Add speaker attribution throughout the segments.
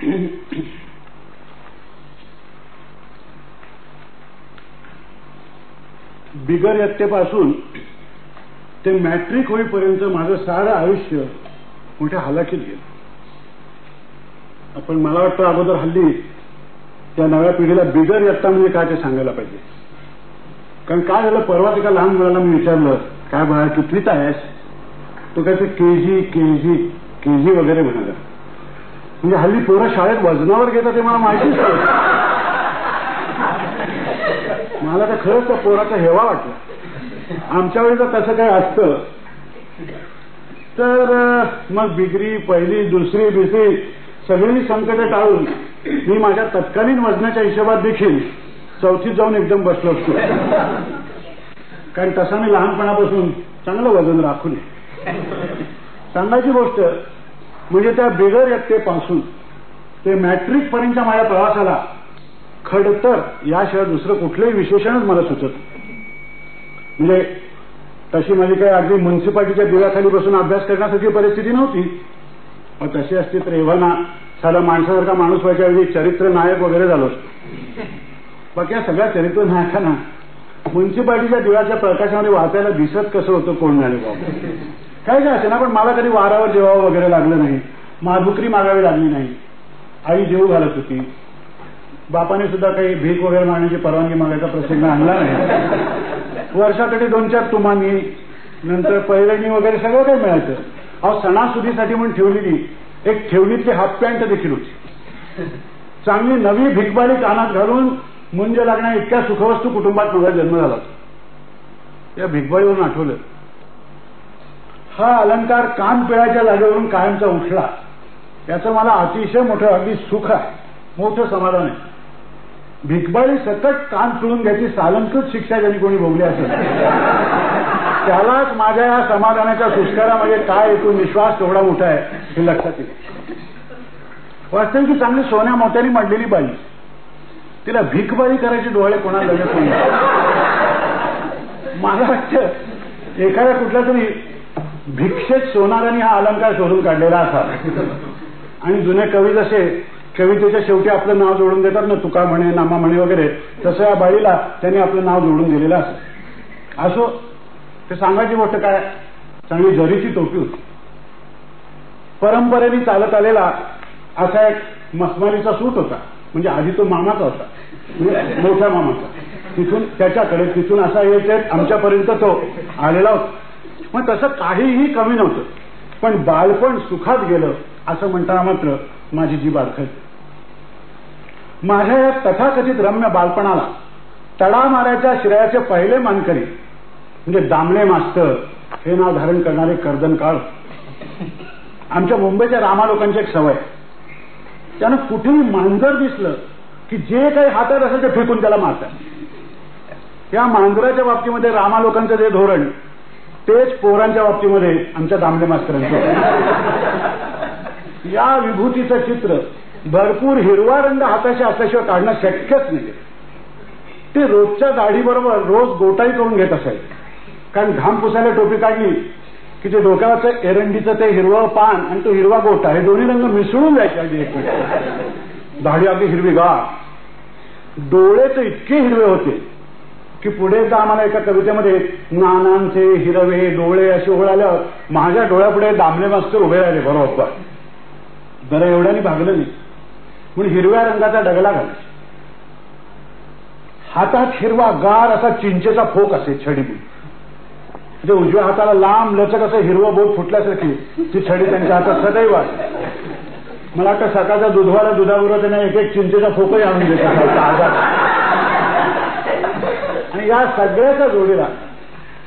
Speaker 1: बिगर यत्तेपासून ते मॅट्रिक होईपर्यंत माझं सारं आयुष्य मोठ्या हालाकीत गेलं. आपण मला वाटतं अगोदर हल्ली त्या नव्या पिढीला बिगर यत्ता म्हणजे काय ते सांगायला पाहिजे. कारण काय झालं परवा एका लहान मुलाला मी विचारलं काय बाळा कितवीत आहेस? तो काय ते केजी केजी केजी वगैरे म्हणाला. म्हणजे हल्ली पोरं शाळेत वजनावर घेतात ते मला माहितीच नाही. मला तर खरंच त्या पोराचा हेवा वाटला. आमच्या वेळी तर तसं काही असतं तर मग बिगरी पहिली दुसरी बिसरी सगळी संकट टाळून मी माझ्या तत्कालीन वजनाच्या हिशोबात देखील चौथीत जाऊन एकदम बसलो असतो. कारण तसा मी लहानपणापासून चांगलं वजन राखून सांगायची गोष्ट म्हणजे त्या बिगर यत्तेपासून ते मॅट्रिक पर्यंतच्या माझ्या प्रवासाला खडतर याशिवाय दुसरं कुठलंही विशेषणच मला सुचत म्हणजे तशी माझी काही अगदी म्युन्सिपाल्टीच्या दिव्याखाली बसून अभ्यास करण्यासारखी परिस्थिती नव्हती. पण तशी असती तर एव्हाना साधा माणसासारखा माणूस व्हायच्या ऐवजी चरित्र नायक वगैरे झालो बाकी या सगळ्या चरित्र नायकांना म्युन्सिपाल्टीच्या दिव्याच्या प्रकाशामध्ये वाचायला दिसत कसं होतं कोण झाले बाबा? काय काय असे ना पण मला कधी वारावर जेवावं वगैरे लागलं नाही. माधुकरी मागावी लागली नाही. आई जेवू घालत होती. बापाने सुद्धा काही भीक वगैरे मागण्याची परवानगी मागायचा प्रसंग आणला नाही. वर्षाकडे दोन चार तुमानी नंतर पैरणी वगैरे सगळं काही मिळायचं. अहो सणासुदीसाठी म्हणून ठेवलेली एक ठेवणीतली हाफ पॅन्ट देखील होती. चांगली नवी भिकबारी कानात घालून मुंज लागण्या इतक्या सुखवस्तू कुटुंबात माझा जन्म झाला. या भिकबाळीवरून आठवलं. हा अलंकार कानपिळाच्या जागेवरून कायमचा उठला. याचं मला अतिशय मोठं अगदी सुख आहे. मोठं समाधान आहे. भिकबाळी सकट कान चुळून घ्यायची सालंकृत शिक्षा ज्यांनी कोणी भोगली असेल. त्यालाच माझ्या या समाधानाच्या सुस्कारामध्ये काय एकूण विश्वास तेवढा मोठा आहे हे लक्षात येईल. वास्तविक की चांगली सोन्या मोत्याने मांडलेली बाई. तिला भिकबाळी करायचे डोळे कोणाला लगेच मला वाटतं एखाद्या कुठल्या तरी भिक्षेत सोनाराने हा अलंकार शोधून काढलेला असा. आणि जुने कवी जसे कवितेच्या शेवटी आपलं नाव जोडून देतात ना तुका म्हणे नामा म्हणे वगैरे तसं या बाईला त्यांनी आपलं नाव जोडून दिलेलं असं. असो ते सांगायची गोष्ट काय? चांगली जरीची टोपी होती. परंपरेने चालत आलेला असा एक मस्मारीचा सूट होता. म्हणजे आधी तो मामाचा होता. म्हणजे मोठ्या मामाचा. तिथून त्याच्याकडे तिथून असा येत आमच्यापर्यंत तो आलेला होता. मग तसं काहीही कमी नव्हतं. पण बालपण सुखात गेलं असं म्हणताना मात्र माझी जी बारखाय माझ्या या तथाकथित रम्य बालपणाला तडा मारायच्या श्रेयाचे पहिले मानकरी म्हणजे दामणे मास्तर हे नाव धारण करणारे कर्दन काळ. आमच्या मुंबईच्या रामा लोकांची एक सवय. त्यानं कुठेही मांजर दिसलं की जे काही हातात असेल ते फेकून त्याला मारतात. या मांजराच्या बाबतीमध्ये रामा लोकांचं जे धोरण तेच पोरांच्या बाबतीमध्ये आमच्या दामले मास्तरांचं. या विभूतीचं चित्र भरपूर हिरवा रंग हाताशी असल्याशिवाय काढणं शक्यच नाही ते रोजच्या दाढीबरोबर रोज गोटाई करून घेत असायचे. कारण घाम पुसायला टोपी काढली की ते डोक्यावरचं एरंडीचं ते हिरवं पान आणि तो हिरवा गोटा हे दोन्ही रंग मिसळून जायचे अगदी एकमेकांना दाढी अगदी हिरवी गा डोळे तर इतके हिरवे होते. की पुढे तर आम्हाला एका कवितेमध्ये नानांचे हिरवे डोळे असे ओळ माझ्या डोळ्यापुढे दामले मास्तर उभे राहिले. बरोबर. जरा एवढ्यानी भागलं नाही. म्हणून हिरव्या रंगाचा डगला घालायचा हातात हिरवा गार असा चिंचेचा फोक असे छडी म्हणजे उजव्या हाताला लांब लचक असं हिरवं बोट फुटल्यासारखी ती छडी त्यांच्या हातात सदैव आहे. मला वाटतं सकाळच्या दुधवाला दुधाबरोबर त्यांना एक एक चिंचेचा फोकही आणून देतात. आणि या सगळ्याच्या जोडीला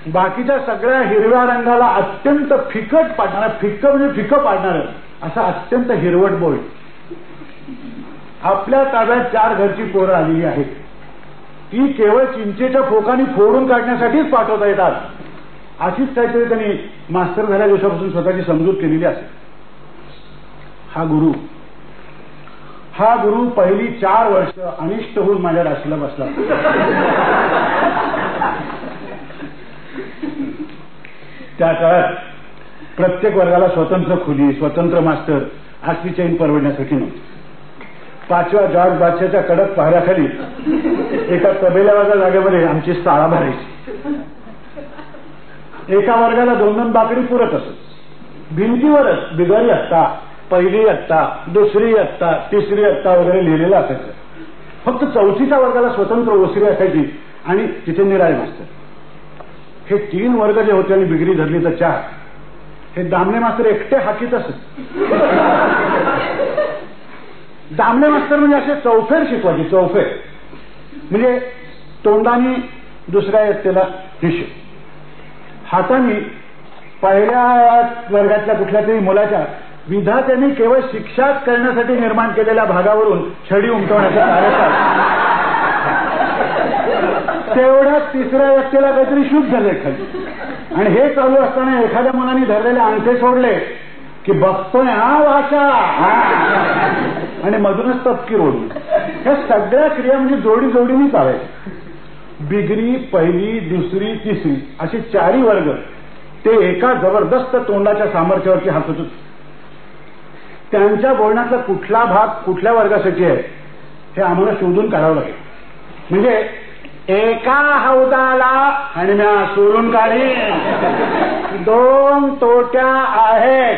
Speaker 1: बाकीच्या सगळ्या हिरव्या रंगाला अत्यंत फिकट पाडणार फिक्क म्हणजे फिकं पाडणार असं अत्यंत हिरवट बोल. आपल्या ताब्यात चार घरची पोरं आलेली आहेत. ती केवळ चिंचेच्या फोकानी फोडून काढण्यासाठीच पाठवता येतात. अशीच काहीतरी त्यांनी मास्तर झाल्या दिवसापासून स्वतःची समजूत केलेली असेल. हा गुरु हा गुरु पहिली चार वर्ष अनिष्ट होऊन माझ्या राशीला बसला. त्या काळात प्रत्येक वर्गाला स्वतंत्र खुली स्वतंत्र मास्टर असली चैन परवडण्यासाठी नव्हती. पाचव्या जॉर्ज बादशाच्या कडक पहाऱ्याखाली एका तबेल्यावाच्या जागेमध्ये आमची शाळा भरायची. एका वर्गाला दोन दोन बाकडी पुरत असत. भिंतीवरच बिगारी असता पहिली इयत्ता दुसरी इयत्ता तिसरी इयत्ता वगैरे लिहिलेलं असायचं. फक्त चौथीच्या वर्गाला स्वतंत्र ओसरी असायची आणि तिथे निराळे मास्तर हे तीन वर्ग जे होते आणि बिगरी धरली तर चार. हे दामणे मास्तर एकटे हाकीत असत दामणे मास्तर म्हणजे असे चौफेर शिकवायचे चौफेर. म्हणजे तोंडाने दुसऱ्या इयत्तेला हिशेब हाताने पहिल्या वर्गातल्या कुठल्या तरी मुलाच्या विधात्याने केवळ शिक्षाच करण्यासाठी निर्माण केलेल्या भागावरून छडी उमटवण्याचा कार्यक्रम तेवढ्या तिसऱ्या व्यक्तीला काहीतरी शुद्ध झाले खाली आणि हे चालू असताना एखाद्या मुलाने धरलेले अंगठे सोडले की बघतोय हा भाषा आणि मधूनच तपकी ओढली ह्या सगळ्या क्रिया म्हणजे जोडी जोडीने चालायच्या. बिगरी पहिली दुसरी तिसरी असे चारी वर्ग. ते एका जबरदस्त तोंडाच्या सामर्थ्यावरती हसत होते. त्यांच्या बोलण्यातला कुठला भाग कुठल्या वर्गासाठी आहे हे आम्हाला शोधून काढावं लागेल. म्हणजे एका हौदाला आणि सोडून काढी. दोन तोट्या आहेत.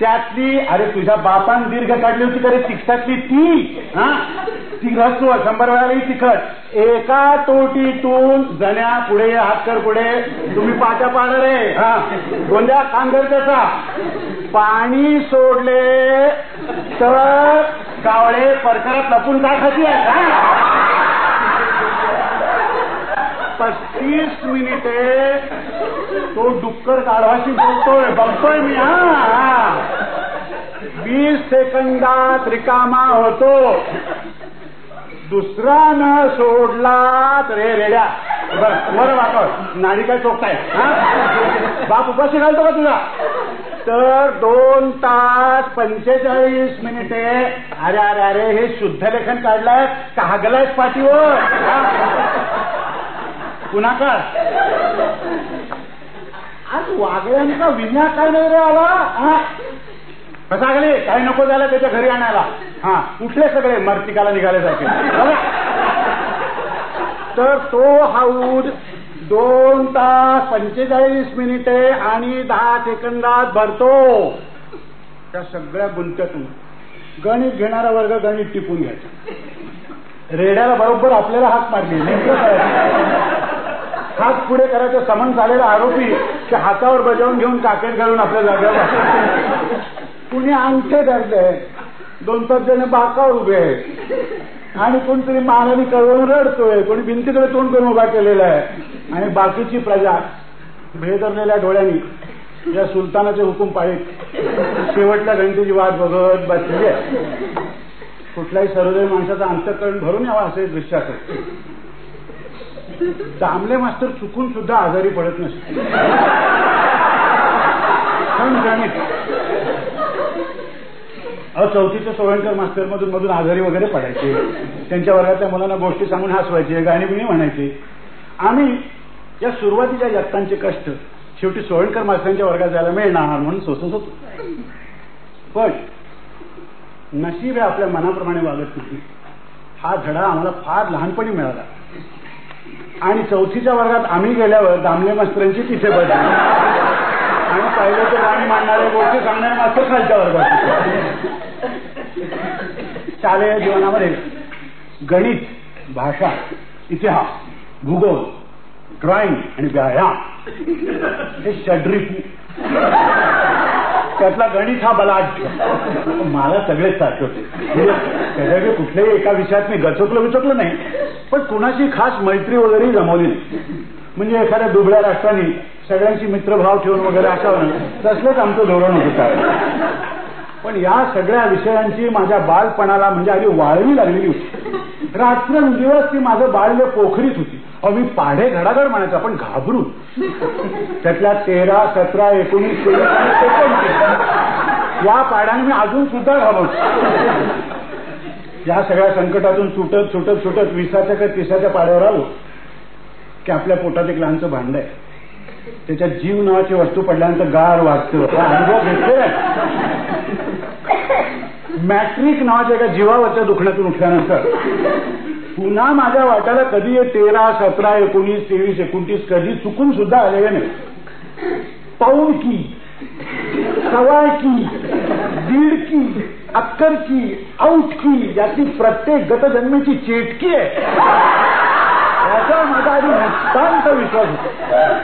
Speaker 1: त्यातली अरे तुझ्या बापान दीर्घ काढली होती का तिखटातली ती हा? ती रस्व शंभर वेळाही तिखट. एका तोटीतून जण्या पुढे हातकर पुढे तुम्ही पाट्या पाडा रे. हा? गोंद्या कांगर त्याचा. पाणी सोडले तर कावळे परकरात लपून काय खाती आहे पस्तीस मिनिटे तो डुक्कर काढवाशी बोलतोय बघतोय मी हा? वीस सेकंदात रिकामा होतो. दुसरा न सोडला तर हे रेड्या बरं बरं बाप नाडी काय चोखताय हा? बाप उपाशी घालतो का तुझा तर दोन तास पंचेचाळीस मिनिटे. अरे अरे अरे हे शुद्ध लेखन काढलंय. का पाठीवर. पुन्हा का आज वागळ्यांचा विन्या काय नाही रे आला? कसा गेले? काही नको झालं त्याच्या घरी आणायला. हा कुठले सगळे मर्तिकाला जायचे. तर तो हाऊद दोन तास पंचेचाळीस मिनिटे आणि दहा सेकंदात भरतो. त्या सगळ्या गुंत्यातून गणित घेणारा वर्ग गणित टिपून घ्यायचा. रेड्याला बरोबर आपल्याला हात मारली. हात पुढे करायचं समन झालेला आरोपी त्या हातावर बजावून घेऊन काकेट घालून आपल्या जागेवर कुणी अंगठे धरले? दोन पाच जण बाकावर उभे आहेत. आणि कोणतरी मानाने कळवून रडतोय. कोणी भिंतीकडे तोंड करून उभा केलेला आहे. आणि बाकीची प्रजा भेदरलेल्या डोळ्यांनी या सुलतानाचे हुकूम पाळीत शेवटल्या घंटेची वाट बघत बसली आहे. कुठल्याही सर्वजय माणसाचं अंतकरण भरून यावं असे दृश्य असेल दामले मास्तर चुकून सुद्धा आजारी पडत नसते अहो चौथीचे मास्तर मधून मधून आजारी वगैरे पडायचे. त्यांच्या वर्गातल्या मुलांना गोष्टी सांगून हसवायचे गाणी बिणी म्हणायचे. आम्ही या सुरुवातीच्या जगतांचे कष्ट शेवटी सोळणकर मास्तरांच्या वर्गात जायला मिळणार म्हणून सोसत होतो पण नशीब हे आपल्या मनाप्रमाणे वागत नाही. हा धडा आम्हाला फार लहानपणी मिळाला. आणि चौथीच्या वर्गात आम्ही गेल्यावर दामले मास्तरांची तिथे बदली. आणि पहिले ते गाणी मांडणारे गोष्टी सांगणारे मास्तर खालच्या वर्गात शालेय जीवनामध्ये गणित भाषा इतिहास भूगोल ड्रॉइंग आणि व्यायाम हे षड्रिपू. त्यातला गणित हा बलाढ्य. मला सगळेच सारखे होते. म्हणजे त्याच्याकडे कुठल्याही एका विषयात मी गचकलो विचकलो नाही. पण कुणाशी खास मैत्री वगैरे जमवली नाही. म्हणजे एखाद्या दुबळ्या राष्ट्राने सगळ्यांशी मित्रभाव ठेवून वगैरे असावं तसलंच आमचं धोरण होतं पण या सगळ्या विषयांची माझ्या बालपणाला म्हणजे आधी वाळवी लागलेली होती. रात्रंदिवस ती माझं बाल्य पोखरीत होती. अहो मी पाढे घडाघड म्हणायचा पण घाबरून. त्यातल्या तेरा सतरा एकोणीस या पाड्याने मी अजून सुद्धा घाबरतो या सगळ्या संकटातून सुटत सुटत सुटत विसाच्या का तिसाच्या पाड्यावर आलो की आपल्या पोटात एक लहानचं भांड आहे. त्याच्यात जीव नावाची वस्तू पडल्यानंतर गार वाटतं. अनुभव घेतलेला मॅट्रिक नावाच्या एका जीवावरच्या दुखण्यातून उठल्यानंतर पुन्हा माझ्या वाट्याला कधी तेरा सतरा एकोणीस तेवीस एकोणतीस कधी चुकून सुद्धा आलेले नाही. पाऊल की सवाय की दीड की अक्कर की आऊट की याची प्रत्येक गतजन्मेची चेटकी आहे. याचा माझा आधी नितांत विश्वास होता.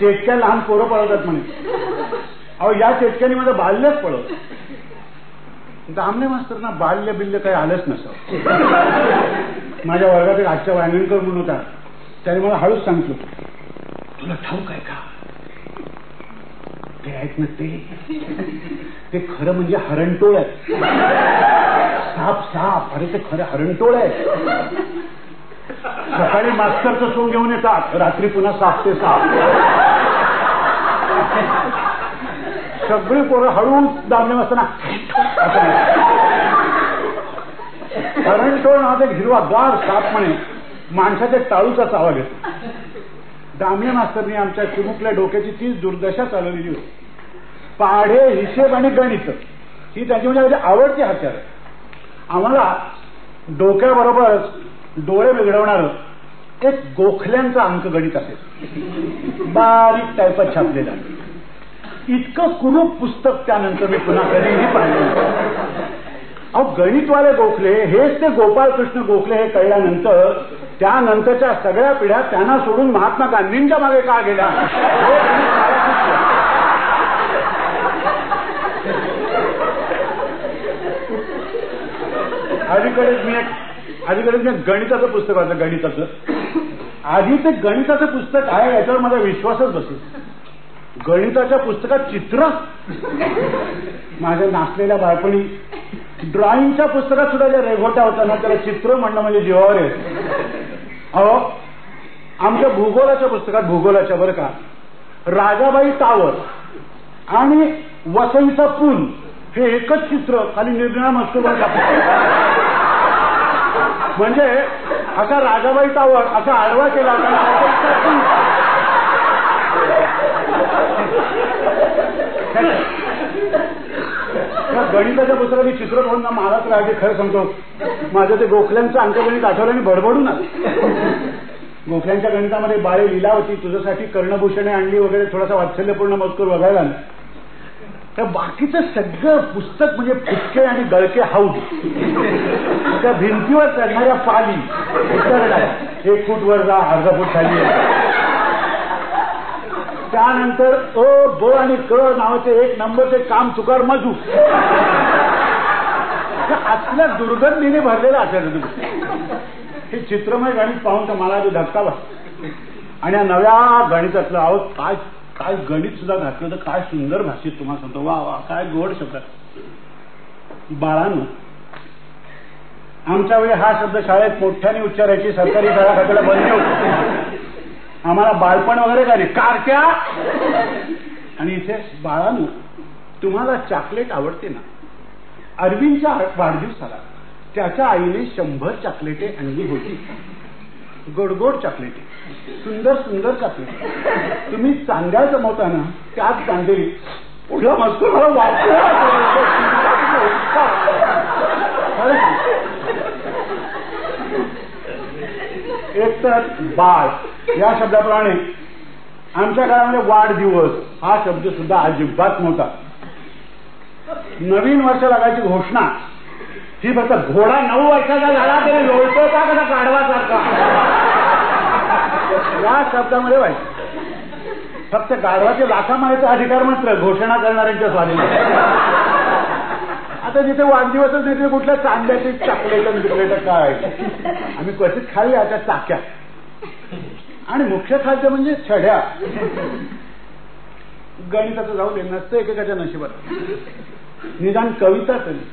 Speaker 1: चेटक्या लहान पोरं पळवतात म्हणे. अहो या चेटक्याने माझं बाल्यच पळवलं. दामने मास्तरना बाल्य बिल्य काही आलंच नसं माझ्या वर्गात एक आजच्या वांगणकर म्हणून होता. त्याने मला हळूच सांगितलं तुला ठाऊक आहे का? ते आहेत ना ते. ते खरं म्हणजे हरणटोळ आहे साप साप. अरे ते खरं हरणटोळ आहे सकाळी मास्तरचं सोंग घेऊन येतात. रात्री पुन्हा साप ते साप. सगळी पोरं हळूच दाबले असताना हरणटोळ नावाचा एक हिरवा गार साप म्हणे माणसाच्या टाळूचा आवाज येतो दामले मास्तरनी आमच्या चिमुकल्या डोक्याची तीच दुर्दशा चालवलेली होती. पाढे हिशेब आणि गणित ही त्याची म्हणजे आवडती हत्यार आम्हाला डोक्याबरोबरच डोळे बिघडवणार एक गोखल्यांचा अंक गणित असेल. बारीक टाईपात छापलेला इतकं कुरूप पुस्तक त्यानंतर मी पुन्हा कधीही पाहिलं अहो गणितवाले गोखले हेच ते गोपाळकृष्ण गोखले हे कळल्यानंतर त्यानंतरच्या सगळ्या पिढ्या त्यांना सोडून महात्मा गांधींच्या मागे का गेल्या? अलीकडेच मी एक अलीकडेच मी गणिताचं पुस्तक वाचलं गणिताचं. आधी ते गणिताचं पुस्तक आहे याच्यावर माझा विश्वासच बसेल. गणिताच्या पुस्तकात चित्र? माझ्या नाचलेल्या बाळपणी ड्रॉइंगच्या पुस्तकात सुद्धा ज्या रेघोट्या होत्या ना त्याला चित्र म्हणणं म्हणजे जीवावर आहे अहो आमच्या भूगोलाच्या पुस्तकात भूगोलाच्या बरं का. राजाबाई टावर आणि वसईचा पूल हे एकच चित्र खाली निर्णय मजकूर म्हणजे असा राजाबाई टावर असा आडवा केला आणि वसईचा मी चित्र पाहून ना महाराज तर खरं सांगतो माझं ते गोखल्यांचं अंकगणित आठवलं आणि बडबडून आलं. गोखल्यांच्या गणितामध्ये बाळे लिलावती तुझ्यासाठी कर्णभूषणे आणली वगैरे थोडासा वात्सल्यपूर्ण मजकूर बघायला तर बाकीचं सगळं पुस्तक म्हणजे फुटके आणि गळके हाऊस. त्या भिंतीवर चढणाऱ्या पाली उतरल्या. एक फूट वर जा अर्धा फूट खाली त्यानंतर अ ब आणि क नावाचे एक नंबरचे काम चुकार मजू. असल्या दुर्गंधीने भरलेलं असेल तुम्ही. हे चित्रमय गणित पाहून तर मला आधी धक्का बस आणि या नव्या गणितातलं अहो काय काय गणित सुद्धा घातलं तर काय सुंदर भाषेत तुम्हाला सांगतो. वा वा काय गोड शब्द. बाळानं आमच्या वेळी हा शब्द शाळेत मोठ्याने उच्चारायची सरकारी शाळा खात्याला बंदी होती. आम्हाला बाळपण वगैरे का नाही कारक्या आणि इथे बाळानं तुम्हाला चॉकलेट आवडते ना? अरविंदच्या वाढदिवसाला त्याच्या आईने शंभर चॉकलेटे आणली होती. गोडगोड चॉकलेटे सुंदर सुंदर चॉकलेट तुम्ही चांद्या जमवताना त्यात चांदेरी पुढला मस्त मला वाटत तर बाळ या शब्दाप्रमाणे आमच्या काळामध्ये वाढदिवस हा शब्द सुद्धा अजिबात नव्हता. नवीन वर्ष लागायची घोषणा ही फक्त घोडा नऊ वर्षाचा झाला तरी लोळतो का कसा गाढवासारखा या शब्दामध्ये व्हायचं फक्त गाढवाचे लाखा मारायचा अधिकार मात्र घोषणा करणाऱ्यांच्या स्वाधीन आता तिथे वाढदिवसच तिथे कुठल्या चांद्याची चॉकलेट बिकलेट काय? आम्ही क्वचित खाली आता चाक्या. आणि मुख्य खाद्य म्हणजे छड्या. गणिताचं जाऊ दे नसतं एकेकाच्या नशिबात. निदान कविता तरी.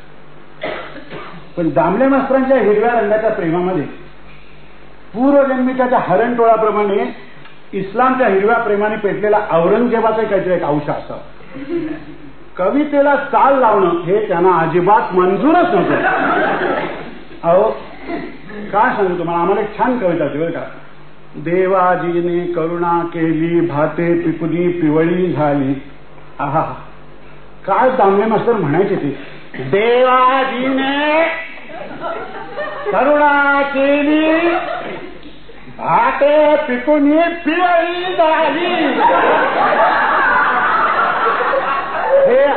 Speaker 1: पण दामले मास्तरांच्या हिरव्या रंगाच्या प्रेमामध्ये पूर्वजन्मीच्या त्या हरणटोळाप्रमाणे इस्लामच्या हिरव्या प्रेमाने पेटलेला औरंगजेबाचा काहीतरी एक अंश असावा कवितेला चाल लावणं हे त्यांना अजिबात मंजूरच नव्हतं. अहो काय सांगू तुम्हाला? आम्हाला एक छान कविता बरं का? देवाजीने करुणा केली भाते पिकुली पिवळी झाली. आहा काय दामले मास्तर म्हणायचे ते? देवाजीने करुणा केली भाते पिकुनी पिवळी झाली.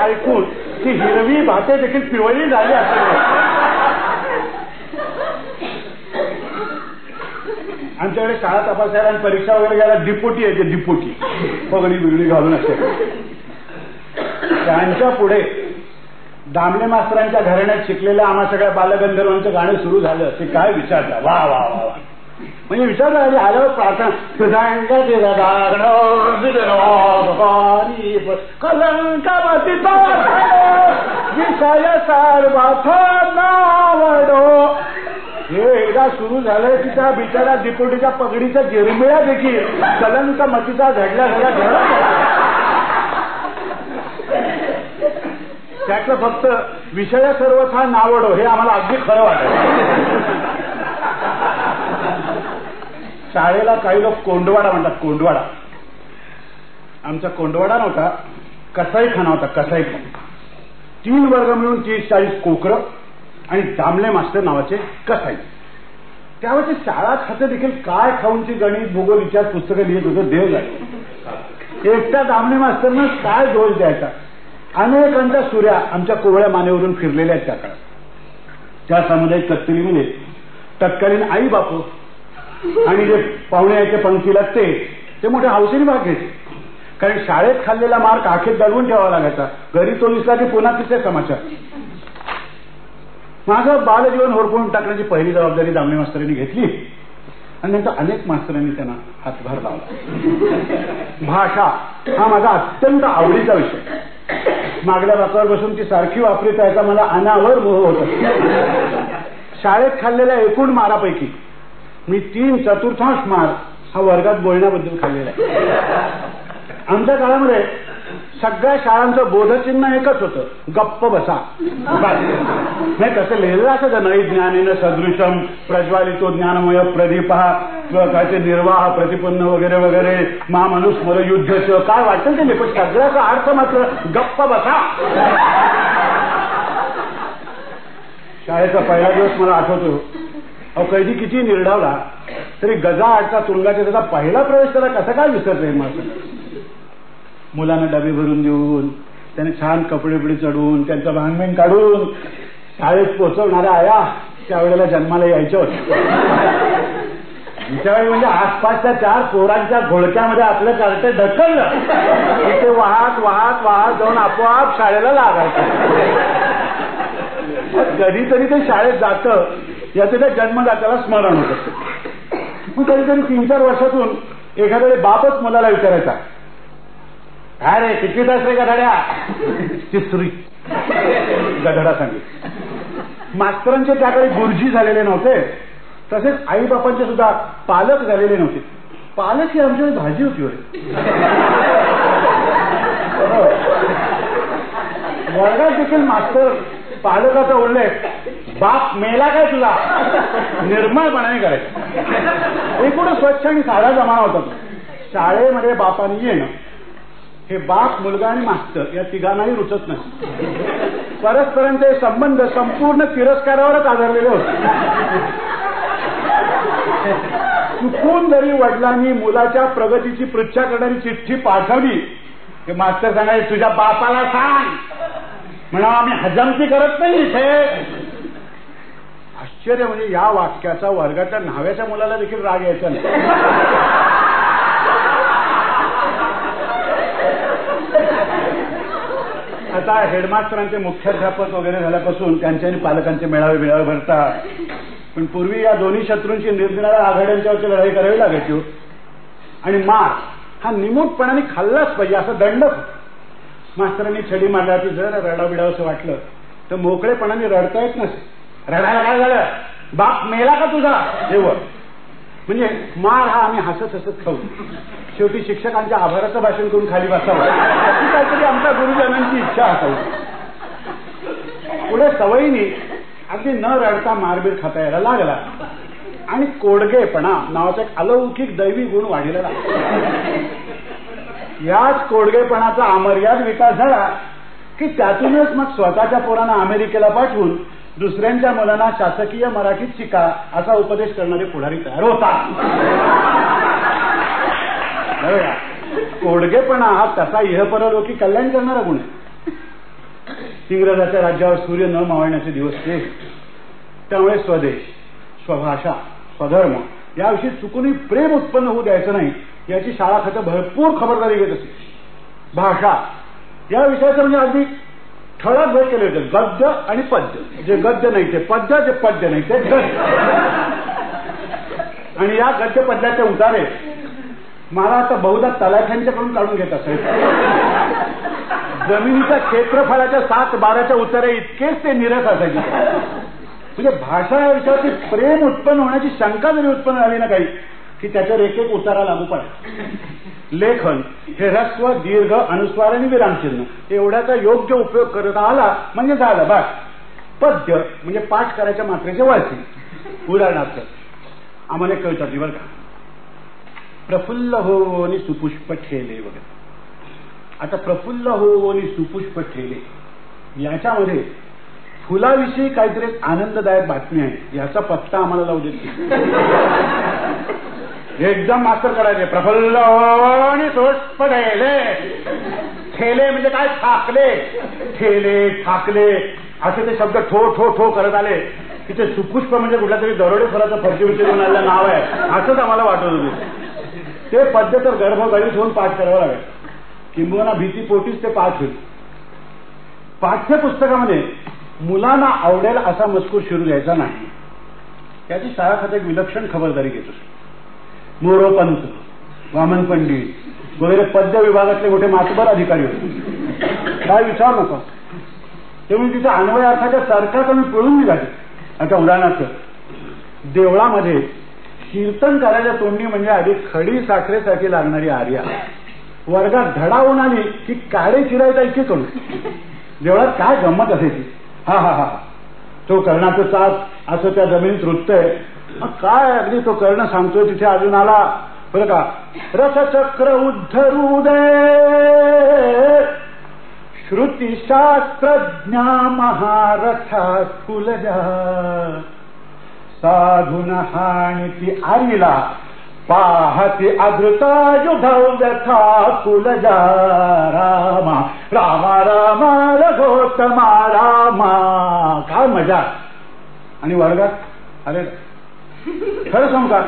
Speaker 1: ऐकून ती हिरवी भाते देखील पिवळी झाली असेल. आमच्याकडे शाळा तपासायला आणि परीक्षा वगैरे घ्यायला डिपोटी येते डिपोटी. पगडी बिगडी घालून असे. त्यांच्या पुढे दामले मास्तरांच्या घराण्यात शिकलेल्या आम्हा सगळ्या बालगंधर्वांचं गाणं सुरू झालं. ते काय विचारलं? वा वा वा वा. म्हणजे विचार करायचे आल्यावर प्रार्थना तुझ्या विषय सर्वाथा नावडो हे एकदा सुरू झालं की त्या बिचारा दिपोटीच्या पगडीच्या गिरमिळ्या देखील कलंक मतीचा झडल्या झाल्या घडत त्यातलं फक्त विषय सर्वथा नावडो हे आम्हाला अगदी खरं वाटत. शाळेला काही लोक कोंडवाडा म्हणतात कोंडवाडा. आमचा कोंडवाडा नव्हता कसाईखाना होता कसाईखाना. तीन वर्ग मिळून तीस चाळीस कोकरं आणि दामले मास्टर नावाचे कसाई. त्यावेळेचे शाळा खाते देखील काय खाऊनची गणित भूगोल इतिहास पुस्तकं लिहित होतं देव झाले एकट्या दामले मास्तरनं काय दोष द्यायचा? अनेकांच्या सूर्या आमच्या कोवळ्या मानेवरून फिरलेल्या आहेत त्या काळात त्या सामुदायिक कत्तलीमध्ये तत्कालीन आई बापू आणि जे पाहुणे यायचे पंक्तीला ते ते मोठे हौसेने भाग घ्यायचे कारण शाळेत खाल्लेला मार्क आखेत दडवून ठेवावा लागायचा. घरी तो दिसला की पुन्हा तिथे समाचार. माझं बालजीवन होरपून टाकण्याची पहिली जबाबदारी दामणे मास्तरांनी घेतली. आणि नंतर अनेक मास्तरांनी त्यांना हातभार लावला. भाषा हा माझा अत्यंत आवडीचा विषय. मागल्या बाकावर बसून ती सारखी वापरीत याचा मला अनावर मोह होता शाळेत खाल्लेल्या एकूण मारापैकी मी तीन चतुर्थांश मार हा वर्गात बोलण्याबद्दल खाल्लेला आहे. आमच्या काळामध्ये सगळ्या शाळांचं बोधचिन्ह एकच होतं. गप्प बसा. नाही कसं लिहिलेलं असायचं नाही. ज्ञानेन सदृशम प्रज्वालितो ज्ञानमय प्रदीपा काय ते निर्वाह प्रतिपन्न वगैरे वगैरे. महामनुस्मर युद्धच काय वाटेल ते नाही पण सगळ्याचा अर्थ मात्र गप्प बसा. शाळेचा पहिला दिवस मला आठवतो. अहो कैदी किती निर्ढावला. तरी गजा आठचा तुरुंगाच्या त्याचा पहिला प्रवेश त्याला कसा काय विसरतोय मग मुलांना डबे भरून देऊन त्याने छान कपडे बिडे चढवून त्यांचं भांगमेन काढून शाळेत पोचवणाऱ्या आया त्यावेळेला जन्माला यायच्या होत्या. त्यावेळी म्हणजे आसपासच्या चार पोरांच्या घोळक्यामध्ये आपलं कार्टे ढकललं. ते वाहत वाहत वाहत जाऊन आपोआप शाळेला लागायचं. कधीतरी ते शाळेत जातं. याचं त्या जन्मदात्याला स्मरण होत मग कधीतरी तीन चार वर्षातून एखाद्या बापच मुलाला विचारायचा काय रे किती तास रे तिसरी. गधडा सांगित मास्तरांचे त्याकडे गुरुजी झालेले नव्हते तसेच आई बापांचे सुद्धा पालक झालेले नव्हते. पालक ही आमच्या भाजी होती हो. वर्गात देखील मास्तर पालकाचा उल्लेख बाप मेला काय तुला? निर्मळपणाने करायचं एकूण स्वच्छ आणि साधा जमाना होता शाळेमध्ये बापाने येणं. हे बाप मुलगा आणि मास्तर या तिघांनाही रुचत नाही. परस्परांचे संबंध संपूर्ण तिरस्कारावरच आधारलेले होते. चुकून जरी वडिलांनी मुलाच्या प्रगतीची पृच्छा करणारी चिठ्ठी पाठवली हे मास्तर सांगायचे तुझ्या बापाला सांग. म्हणा आम्ही हजामती करत नाही इथे आश्चर्य म्हणजे या वाक्याचा वर्गाच्या न्हाव्याच्या मुलाला देखील राग यायचा नाही. आता हेडमास्टरांचे मुख्याध्यापक वगैरे झाल्यापासून त्यांच्या आणि पालकांचे मेळावे मेळावे भरतात. पण पूर्वी या दोन्ही शत्रूंची निरनिराळ्या आघाड्यांच्यावरची लढाई करावी लागायची. आणि मार हा निमूटपणाने खाल्लाच पाहिजे असं दंडक मास्तरांनी छडी मारला की जर रडाबिडाव असं वाटलं तर मोकळेपणाने रडता येत नसे. रडायला काय झालं? बाप मेला का तुझा? जेव्हा म्हणजे मार हा आम्ही हसत हसत खाऊ. शेवटी शिक्षकांच्या आभाराचं भाषण करून खाली बसावं. अशी काहीतरी आमच्या गुरुजनांची इच्छा असावी. पुढे सवयीने अगदी न रडता मारबीर खाता यायला लागला. आणि कोडगेपणा नावाचा एक अलौकिक दैवी गुण वाढीला लागला. याच कोडगेपणाचा अमर्याद विकास झाला की त्यातूनच मग स्वतःच्या पोरांना अमेरिकेला पाठवून दुसऱ्यांच्या मुलांना शासकीय मराठीत शिका असा उपदेश करणारे पुढारी तयार होता कोडगेपणा हा तसा इहपरलोकी कल्याण करणारा गुण आहे. इंग्रजाच्या राज्यावर सूर्य न मावळण्याचे दिवस ते. त्यामुळे स्वदेश स्वभाषा स्वधर्म याविषयी चुकूनही प्रेम उत्पन्न होऊ द्यायचं नाही. याची शाळा खातं भरपूर खबरदारी घेत असे भाषा. या विषयाचं म्हणजे अगदी ठळक भेट केले होते. गद्य आणि पद्य. जे गद्य नाही ते पद्य जे पद्य नाही ते गद्य आणि या गद्य पद्याचे उतारे मला आता बहुधा तलाठ्यांच्याकडून काढून घेत असायचं जमिनीच्या क्षेत्रफळाच्या सात बाराच्या उतारे इतकेच ते निरस असायचे. म्हणजे भाषा या विषयावरती प्रेम उत्पन्न होण्याची शंका जरी उत्पन्न झाली ना काही की त्याच्यावर एक एक उतारा लागू पडे लेखन हे ह्रस्व दीर्घ अनुस्वार आणि विरामचिन्ह एवढ्याचा योग्य उपयोग करता आला म्हणजे झालं बस. पद्य म्हणजे पाठ करायच्या मात्रेचे वळती. उदाहरणार्थ आम्हाला कळतात बरं का? प्रफुल्ल हो आणि सुपुष्प ठेले वगैरे. आता प्रफुल्ल हो आणि सुपुष्प ठेले याच्यामध्ये फुलाविषयी काहीतरी एक आनंददायक बातमी आहे. याचा पत्ता आम्हाला लावू देत एकदम मास्तर करायचे. प्रफुल्ल आणि सुपुष्प ठेले ठेले म्हणजे काय? ठाकले ठेले ठाकले असे ते शब्द ठो ठो ठो करत आले. की ते सुपुष्प म्हणजे कुठल्या तरी दरोडेखोराचं फर्जी विचारून आलेलं नाव आहे. असंच आम्हाला वाटत होते. ते पद्य तर गर्भगळीत होऊन पाठ करावं लागेल. किंबहुना भीतीपोटीच ते पाठ होईल. पाठ्यपुस्तकामध्ये मुलांना आवडेल असा मजकूर शिरू द्यायचा नाही. त्याची शाळा एक विलक्षण खबरदारी घेतो मोरोपंत वामन पंडित वगैरे पद्य विभागातले मोठे मातबर अधिकारी होते. काय विचार नका. तेव्हा तिथे अन्वय अर्थाच्या सारखा कमी पळून निघाले. आता उदाहरणार्थ देवळामध्ये कीर्तन करायच्या तोंडी म्हणजे आधी खडी साखरेसाठी लागणारी आर्या. वर्गात धडावून आली की काळे चिरायचा इतके करू देवळात काय गंमत असायची? हा हा हा. तो कर्णाचं साथ असं त्या जमिनीत रुततंय. आहे काय अगदी तो कर्ण सांगतोय तिथे अजून आला. बरं का? रसचक्र उद्धरू दे श्रुतीशास्त्रज्ञा महारथा कुलजा साधून हाणती आईला पाहती अधृता युधौ व्यथा कुलजा रामा रामा रामा रघोत्तमा रामा. काय मजा. आणि वर्गात? अरे खरं सांगू का?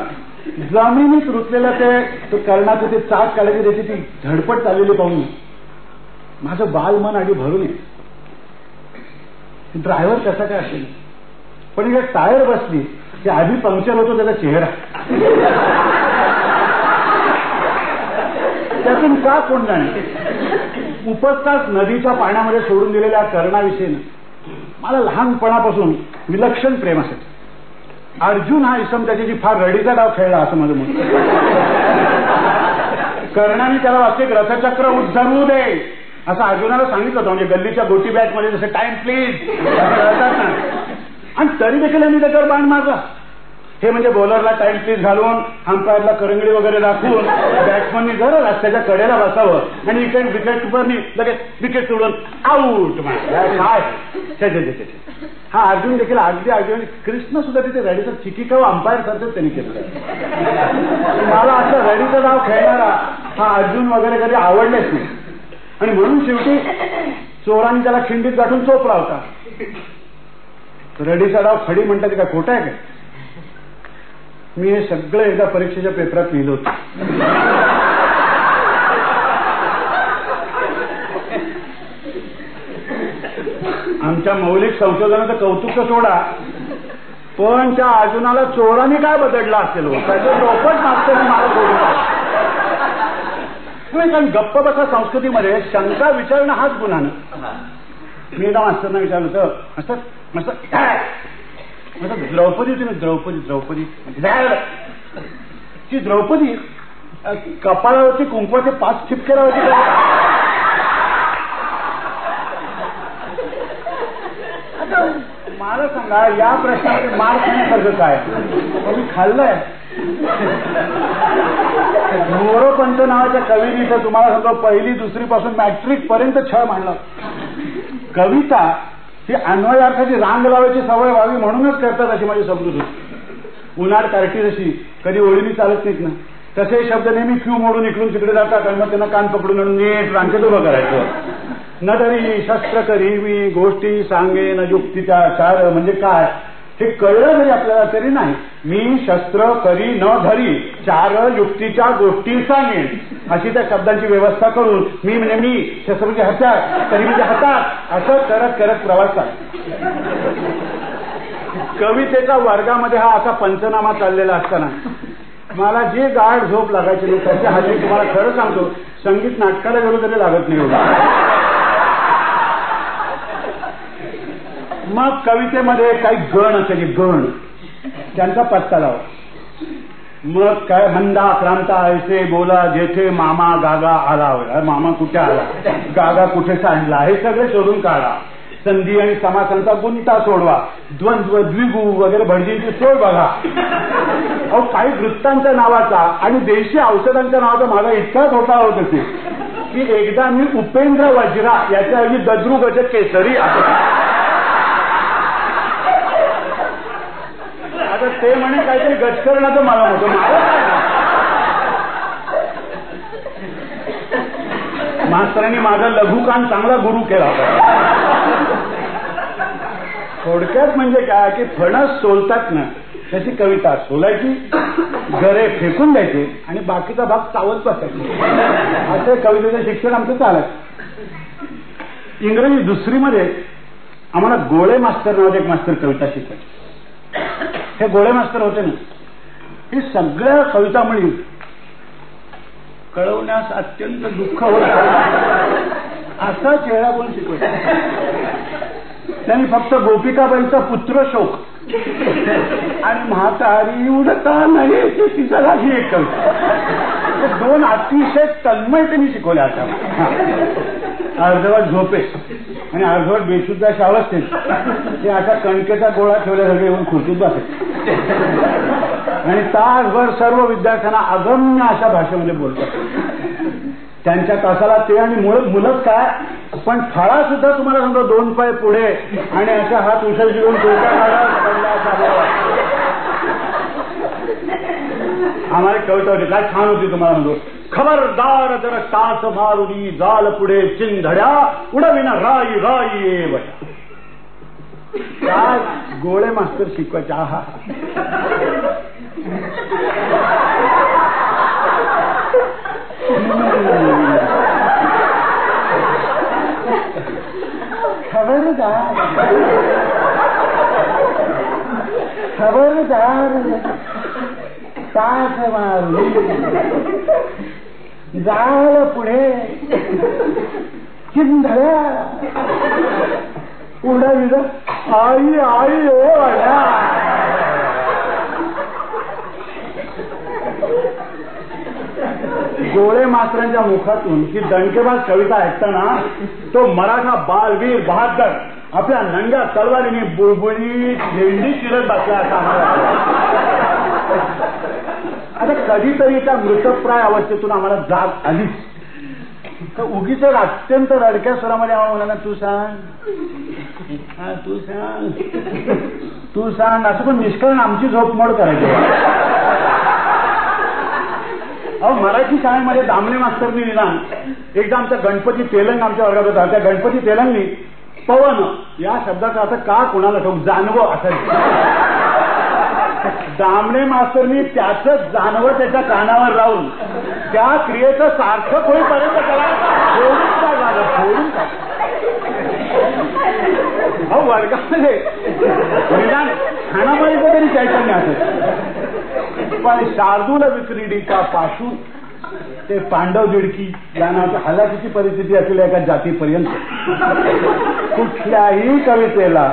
Speaker 1: जमिनीत रुतलेलं ते कर्णाचं ते चाक काढायची त्याची ती झडपट चाललेली पाहून माझं बाल मन आधी भरून येत. ड्रायव्हर कसा काय असेल? पण एक टायर बसली की आधी पंक्चर होतो त्याचा चेहरा. त्यातून का कोण जाणे? उपस्तास नदीच्या पाण्यामध्ये सोडून दिलेल्या कर्णाविषयी मला लहानपणापासून विलक्षण प्रेम असायचं अर्जुन हा इसम त्याची फार रडीचा डाव खेळला असं माझं म्हणतो कर्णाने त्याला वाटते रथचक्र उद्धरू दे. असं अर्जुनाला सांगितलं होतं म्हणजे गल्लीच्या गोटी बॅटमध्ये जसं टाइम प्लीज असं ना. आणि तरी देखील मी त्याच्यावर बाण मारला. हे म्हणजे बॉलरला टाइम पीस घालून अंपायरला करंगडी वगैरे दाखवून बॅट्समननी जर रस्त्याच्या कडेला बसावं. आणि इकडे विकेट लगेच विकेट सोडून आऊट काय? हा अर्जुन देखील अगदी अर्जुन कृष्ण सुद्धा तिथे रॅडीचा चिकिका व अंपायर सारखंच त्यांनी केलं. मला असं रॅडीचं नाव खेळणारा हा अर्जुन वगैरे कधी आवडलेच नाही. आणि म्हणून शेवटी चोरांनी त्याला खिंडीत गाठून चोपला होता. रडीचा डाव खडी म्हणतात का? खोटा आहे का? मी हे सगळं एकदा परीक्षेच्या पेपरात लिहिलं होतं. आमच्या मौलिक संशोधनाचं कौतुक सोडा पण त्या अर्जुनाला चोराने काय बदलला असेल हो? त्याचं डोकंच मागतं मला सोडून कारण गप्प बसा संस्कृतीमध्ये शंका विचारणं हाच गुन्हा ना मी एकदा मास्तरना विचारलं होतं असं मास्तर द्रौपदी होती ना द्रौपदी द्रौपदी। ती द्रौपदी कपाळावरती कुंकवाचे पाच ठिपके लावायचे मला सांगा या प्रश्नामध्ये मार खाण्यासारखं काय मी खाल्लंय. मोरोपंत नावाच्या कवीने तुम्हाला सांगतो पहिली दुसरी पासून मॅट्रिक पर्यंत छळ मांडला. कविता ही अन्वयार्थाची रांग लावायची सवय व्हावी म्हणूनच करतात अशी माझी समजूत होती. उन्हाळ कार्टी जशी कधी ओळीनी चालत नाहीत ना. तसे शब्द नेहमी क्यू मोडून इकडून तिकडे जातात आणि मग त्यांना कान पकडून आणून नीट रांगेत उभं करायचं. न तरी शस्त्र करी मी गोष्टी सांगे न युक्तीच्या चार म्हणजे काय? हे कळलं जरी आपल्याला तरी नाही. मी शस्त्र करी न धरी चार युक्तीच्या गोष्टी सांगेन. अशी त्या शब्दांची व्यवस्था करून मी म्हणजे मी शस्त्र म्हणजे हातात तरी म्हणजे हातात असं करत करत प्रवास कवितेच्या वर्गामध्ये हा असा पंचनामा चाललेला असताना मला जे गाढ झोप लागायची नाही त्याच्या हाती तुम्हाला खरं सांगतो संगीत नाटकाला गेलो तरी लागत नाही मग कवितेमध्ये काही गण असायचे गण. त्यांचा पत्ता लाव. मग काय मंदा क्रांता ऐसे बोला जेथे मामा गागा आला. मामा कुठे आला? गागा कुठे सांडला? हे सगळे शोधून काढा. संधी आणि समासांचा गुंता सोडवा. द्वंद्व द्विगु वगैरे भटजींची सोड बघा. अहो काही वृत्तांच्या नावाचा आणि देशी औषधांच्या नावाचा माझा इतका धोका होत असे की एकदा मी उपेंद्र वज्रा याच्याऐवजी दद्रू गज केसरी असं आता ते म्हणे काहीतरी गजकरणाचं मला होतं. मला मास्तरांनी माझा लघुकान चांगला गुरु केला होता. थोडक्यात म्हणजे काय की फणस सोलतात ना त्याची कविता सोलायची घरे फेकून द्यायचे आणि बाकीचा भाग चावत बसायचे. असं कवितेचं शिक्षण आमचं चालत. इंग्रजी दुसरीमध्ये आम्हाला गोळे मास्तर नावाचे एक मास्तर कविता शिकवायचे हे गोळे मास्तर होते ना. ही सगळ्या कविता म्हणी कळवण्यास अत्यंत दुःख होत. असा चेहरा पण शिकवायचा त्यांनी फक्त गोपिकाबाईचा पुत्र शोक. आणि म्हातारी उडता नाही तिचा ही एक कविता. दोन अतिशय तन्मय त्यांनी शिकवल्या आता. अर्धवट झोपे. आणि अर्धवट बेशुद्ध अशा ते अशा कणकेचा गोळा ठेवल्यासारखे येऊन खुर्चीत बसायचे. आणि तासभर सर्व विद्यार्थ्यांना अगम्य अशा भाषेमध्ये बोलतात. त्यांच्या तासाला ते आणि मुळच मुलंच काय? पण फळा सुद्धा तुम्हाला समजा दोन पाय पुढे आणि असा हात उशल घेऊन आम्हाला कविता होती काय छान होती तुम्हाला म्हणतो खबरदार जर तास मारुनी जाल पुढे चिंधड्या उडविना राई राई काय गोळे मास्तर शिकवायचे आहा. खबरदार. खबरदार. तास मारुनी. जाळ पुढे. चिंधळ्या उडविल आई आई ओ गोळे मास्तरांच्या मुखातून ही दणकेबाज कविता ऐकताना तो मराठा बालवीर बहादर आपल्या नंग्या तलवारीने बुळबुळी झेंडी चिरत बसला असा आता कधीतरी त्या मृतप्राय अवस्थेतून आम्हाला जाग आलीच. तर उगीच अत्यंत रडक्या स्वरामध्ये आम्हाला म्हणाला तू सांग. तू सांग. तू सांग. असं पण निष्करण आमची झोपमोड करायची. अहो मराठी शाळेमध्ये दामले मास्तरनी निदान. एकदा आमचा गणपती तेलंग आमच्या वर्गात होता. त्या गणपती तेलंगनी पवन या शब्दाचा अर्थ का कोणाला ठाऊक? जाणवं असं दामणे मास्तरनी त्याच जानवं त्याच्या कानावर राहून. त्या क्रियेचं सार्थक होईपर्यंत त्याला फोडून टाकला फोडून टाक अहो वर्गामध्ये निदान खानामारीचं तरी चैतन्य असेल. पण शार्दूल विक्रीडीचा पासून ते पांडव दिडकी यांना हलाकीची परिस्थिती असलेल्या एका जातीपर्यंत. कुठल्याही कवितेला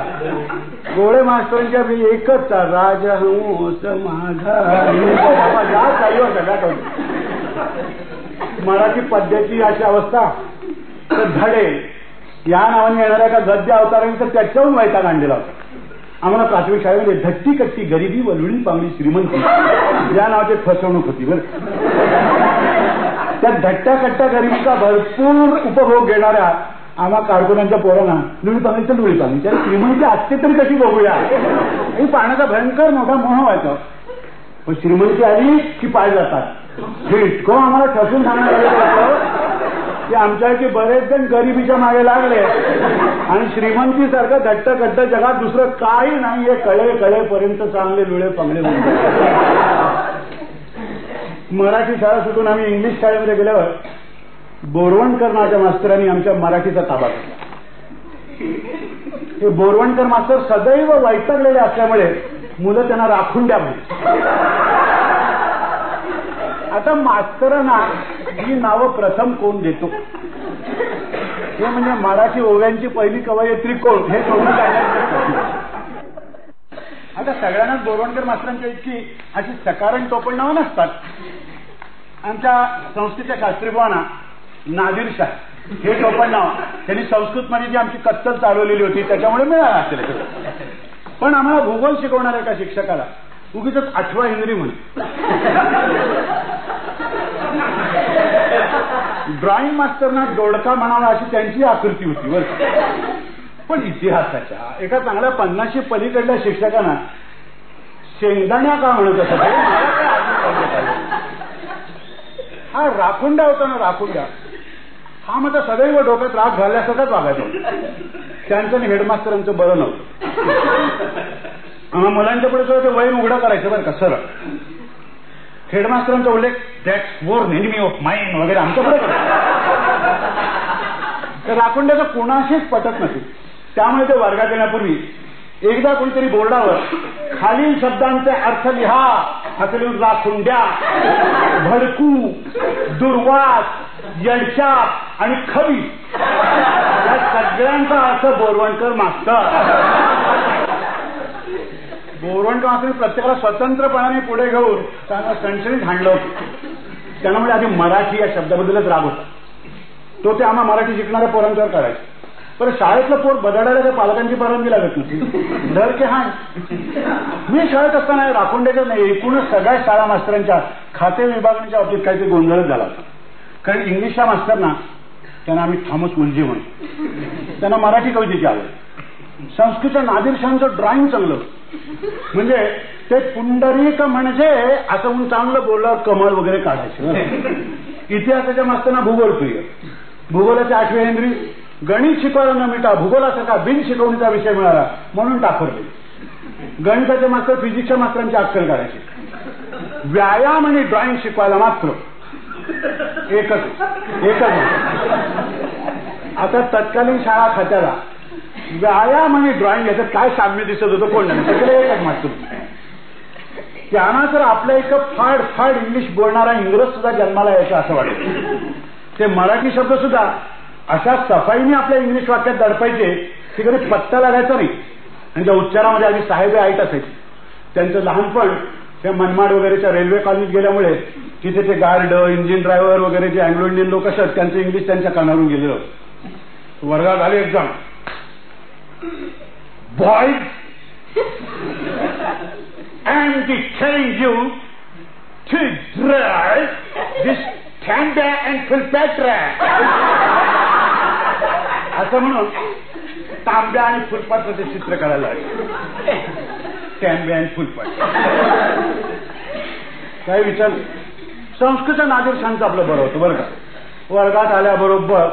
Speaker 1: गोळे मास्टरांच्या एकच राजहंस माझा. चालू मराठी पद्याची अशी अवस्था. तर धडे या नावाने येणाऱ्या का गद्य अवताराने तर त्याच्याहून वैताग आणलेला होता. आम्हाला प्राथमिक शाळेमध्ये धट्टी कट्टी गरिबी वलुळी पांगली श्रीमंती या नावाची फसवणूक होती बरं. त्या धट्ट्या कट्ट्या गरिबीचा भरपूर उपभोग घेणाऱ्या आम्हा कारकुनांच्या पोरांना लुळी पाणी तर लुळी पाणी त्याला श्रीमंती असते तरी कशी बघूया? आणि पाण्याचा भयंकर मोठा मोह व्हायचा पण श्रीमंती आली की पाय जातात. हे इतकं आम्हाला ठसून सांगण्यात की आमच्यापैकी बरेच जण गरिबीच्या मागे लागले. आणि श्रीमंतीसारखं घट्ट घट्ट जगात दुसरं काही नाहीये कळे कळेपर्यंत चांगले लुळे पंगले मराठी शाळा सुटून आम्ही इंग्लिश शाळेमध्ये गेल्यावर बोरवणकर नावाच्या मास्तरांनी आमच्या मराठीचा ताबा घेतला. हे बोरवणकर मास्तर सदैव वैतागलेले असल्यामुळे मुलं त्यांना राखून द्या आता मास्तरांना ही नावं प्रथम कोण देतो? हे म्हणजे मराठी ओव्यांची पहिली कवयित्री कोण हे शोधून काढण्याचं आता सगळ्यांनाच बोरवणकर मास्तरांच्या इतकी अशी सकारण टोपण नावं नसतात. आमच्या संस्थेच्या शास्त्रीभावांना नादिर शाह. हे टोपण नाव. त्यांनी संस्कृतमध्ये जी आमची कत्तल चालवलेली होती त्याच्यामुळे मिळाला असेल पण आम्हाला भूगोल शिकवणाऱ्या एका शिक्षकाला? उगीच आठवा हिंद्री म्हणून. ड्रॉइंग मास्टरना दोडका म्हणाला अशी त्यांची आकृती होती बरं पण इतिहासाच्या एका चांगल्या पन्नाशी पलीकडल्या शिक्षकांना शेंगदाण्या का म्हणत असत हा राखुंडा होता ना राखुंडा. हा माझा सदैव डोक्यात राग घालल्यासारखाच वागायचा त्यांचं आणि हेडमास्तरांचं बरं नव्हतं. आम्हा मुलांच्या पुढे सगळं ते वैन उघडं करायचं बरं का? सर हेडमास्तरांचा उल्लेख दॅट्स वोर नेहमी ऑफ माइंड वगैरे आमच्या पुढे तर राखुंड्याचं कोणाशीच पटत नसेल त्यामुळे ते वर्गात येण्यापूर्वी एकदा कोणीतरी बोर्डावर खालील शब्दांचे अर्थ लिहा असं लिहून राखुंड्या भडकू दुर्वास यशाप आणि खबी या सगळ्यांचा अर्थ बोरवणकर मास्तर. बोरवणकर मास्तर प्रत्येकाला स्वतंत्रपणाने पुढे घेऊन त्यांना सणसणीत हाणलं होतं. त्यांना म्हणजे आधी मराठी या शब्दाबद्दलच राग होता. तो ते आम्हा मराठी शिकणाऱ्या पोरांच्यावर करायचं पण शाळेतलं पोर बदडायला त्या पालकांची परवानगी लागत नव्हती. डर के हाय मी शाळेत असताना राखोंड्याच्या नाही एकूणच सगळ्या शाळा मास्तरांच्या खाते विभागणीच्या बाबतीत काहीतरी गोंधळच झाला होता. कारण इंग्लिशच्या मास्तरना त्यांना आम्ही थॉमस मुलजी म्हणतो त्यांना मराठी कवितेची आवड. संस्कृतच्या नादिरशांचं ड्रॉइंग चांगलं म्हणजे ते पुंडरीक म्हणजे असं म्हणून चांगलं बोलल्यावर कमल वगैरे काढायचे. इतिहासाच्या मास्तरना भूगोल प्रिय. भूगोलाचे आठवे हेनरी गणित शिकवायला न मिळता भूगोलासारखा बिन शिकवणीचा विषय मिळाला म्हणून टाकरले. गणिताचे मास्तर फिजिक्सच्या मास्तरांची अक्कल काढायचे. व्यायाम आणि ड्रॉइंग शिकवायला मात्र एकच एकच आता तत्कालीन शाळा खात्याला व्यायाम आणि ड्रॉइंग याच्यात काय साम्य दिसत होतं कोण नाही. सगळे एकच म्हणतो त्यांना तर आपल्या एक फाड फाड इंग्लिश बोलणारा इंग्रज सुद्धा जन्माला यायचा असं वाटतं. ते मराठी शब्द सुद्धा अशा सफाईने आपल्या इंग्लिश वाक्यात दडपायचे की कधी पत्ता लागायचा नाही. त्यांच्या उच्चारामध्ये आधी साहेब ऐट असायची. त्यांचं लहानपण त्या मनमाड वगैरेच्या रेल्वे कॉलनीत गेल्यामुळे तिथे ते गार्ड इंजिन ड्रायव्हर वगैरे जे अँग्लो इंडियन लोक असतात त्यांचं इंग्लिश त्यांच्या कानावरून गेलेलं. वर्गात आले exam boy and the change you to drive this थँड and Fulpatra. असं म्हणून तांब्या आणि फुलपात्राचे चित्र काढायला लागले. टॅम्ब्या आणि फुलपाट काय विचार संस्कृत नागरिकांचं आपलं बरं होतं बरं का? वर्गात आल्याबरोबर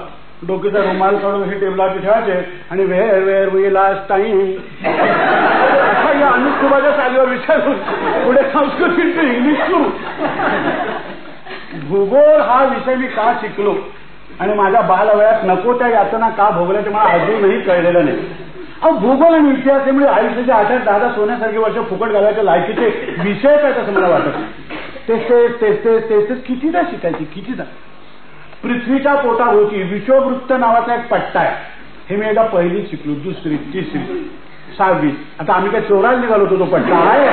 Speaker 1: डोक्याचा रुमाल काढून हे टेबलावरती ठेवायचे आणि where where we last time असा या अनुष्ठुबाच्या चालीवर विचारून पुढे संस्कृत इंग्लिश सुरू भूगोल हा विषय मी का शिकलो? आणि माझ्या बालवयात नको त्या यातना का भोगल्याचे मला अजूनही कळलेलं नाही. अहो भूगोल आणि इतिहास हे म्हणजे आयुष्याचे आठ दहा सोन्यासारखे वर्ष फुकट घालायच्या लायकीचे विषय काय असं मला वाटत तेच तेच तेच तेच तेच तेच कितीदा शिकायची कितीदा? पृथ्वीच्या पोटाभोवती विश्ववृत्त नावाचा एक पट्टा आहे. हे मी एकदा पहिली शिकलो दुसरी तिसरी सहावी. आता आम्ही काय चोरायला निघालो होतो तो पट्टा आहे?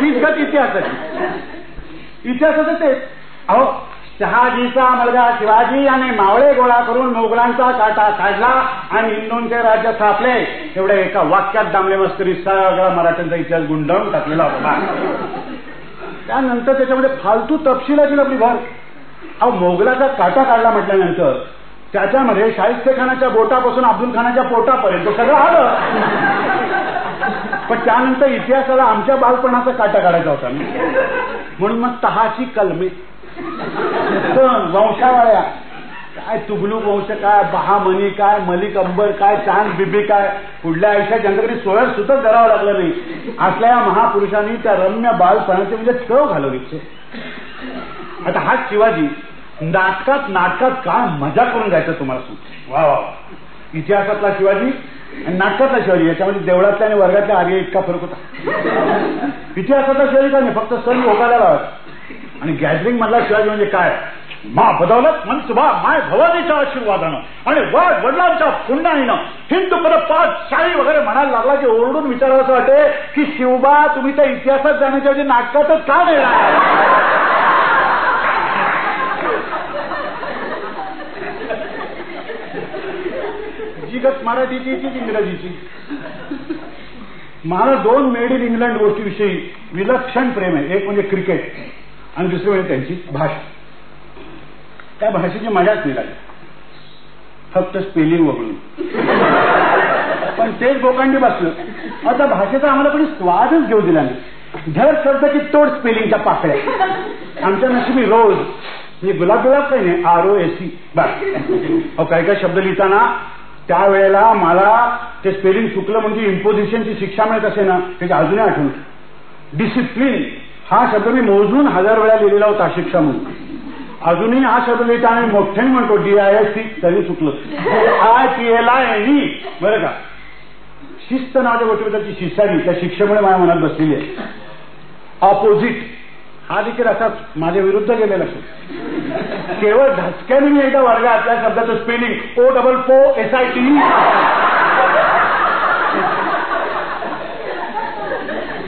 Speaker 1: तीच गत इतिहासाची. इतिहासाचं तेच. अहो शहाजीचा मुलगा शिवाजी आणि मावळे गोळा करून मोगलांचा काटा काढला आणि हिंदूंचे राज्य स्थापले एवढ्या एका वाक्यात दामले मस्करी सगळा मराठ्यांचा इतिहास गुंडाळून टाकलेला होता. त्यानंतर त्याच्यामध्ये फालतू तपशिलातील आपली भर. अहो मोगलाचा काटा काढला म्हटल्यानंतर त्याच्यामध्ये शाहिस्ते खानाच्या बोटापासून अब्दुल खानाच्या पोटापर्यंत सगळं आलं. पण त्यानंतर इतिहासाला आमच्या बालपणाचा काटा काढायचा होता म्हणून मग तहाची कलमे. सण वंशावळ्या काय तुगलू वंश काय बहामणी काय मलिक अंबर काय चांद बिबी काय पुढल्या आयुष्यात ज्यांच्याकडे सोळा सुद्धा करावं लागलं नाही. असल्या या महापुरुषांनी त्या रम्य बालपणाचे म्हणजे चव घालवली. आता हा शिवाजी नाटकात नाटकात काय मजा करून जायचं तुम्हाला सांगतो. वा वा इतिहासातला शिवाजी आणि नाटकातला शिवाजी याच्यामध्ये देवळातल्या आणि वर्गातल्या आर्य इतका फरक होता. इतिहासातला शिवाजी काय नाही? फक्त सण भोगायला लावत आणि गॅदरिंग मधला शिवाजी म्हणजे काय? मा बदौलत मनसुबा माय भवानीच्या आशीर्वादानं. आणि वाढ वडिलांच्या पुण्याईनं हिंदू परत पाच शाही वगैरे म्हणायला लागला की ओरडून विचारावं असं वाटे की शिवबा तुम्ही त्या इतिहासात जाण्याच्या ऐवजी नाटकातच का नाही राहिला? जिगत मराठीची तीच इंग्रजीची. मला दोन मेड इन इंग्लंड गोष्टीविषयी विलक्षण प्रेम आहे. एक म्हणजे क्रिकेट. आणि दुसरी म्हणजे त्यांची भाषा. त्या भाषेची मजाच निघाली. फक्त स्पेलिंग वगळून. पण तेच बोकांडी बसलं. आता भाषेचा आम्हाला कोणी स्वादच घेऊ दिला नाही. धर शब्द की तोड स्पेलिंगच्या पाकळ्या. आमच्या नशिबी रोज म्हणजे गुलाब गुलाब काही नाही आर ओ एस सी बस. अहो काही काही शब्द लिहिताना त्यावेळेला मला ते स्पेलिंग चुकलं म्हणजे इम्पोजिशनची शिक्षा मिळत असे ना त्याची अजूनही आठवण. डिसिप्लिन हा शब्द मी मोजून हजार वेळा लिहिलेला होता शिक्षा म्हणून अजूनही हा शब्द लिहिता आम्ही मोठ्याने म्हणतो डी आय एस सी तरी चुकलं. I P L I E बरं का? शिस्त नावाच्या गोष्टीबद्दलची शिस्तारी त्या शिक्षेमुळे माझ्या मनात बसलेली आहे. ऑपोजिट हा देखील असाच माझ्या विरुद्ध गेलेला शब्द. केवळ धसक्याने मी एका वर्गात त्या शब्दाचं spelling O double P O S I T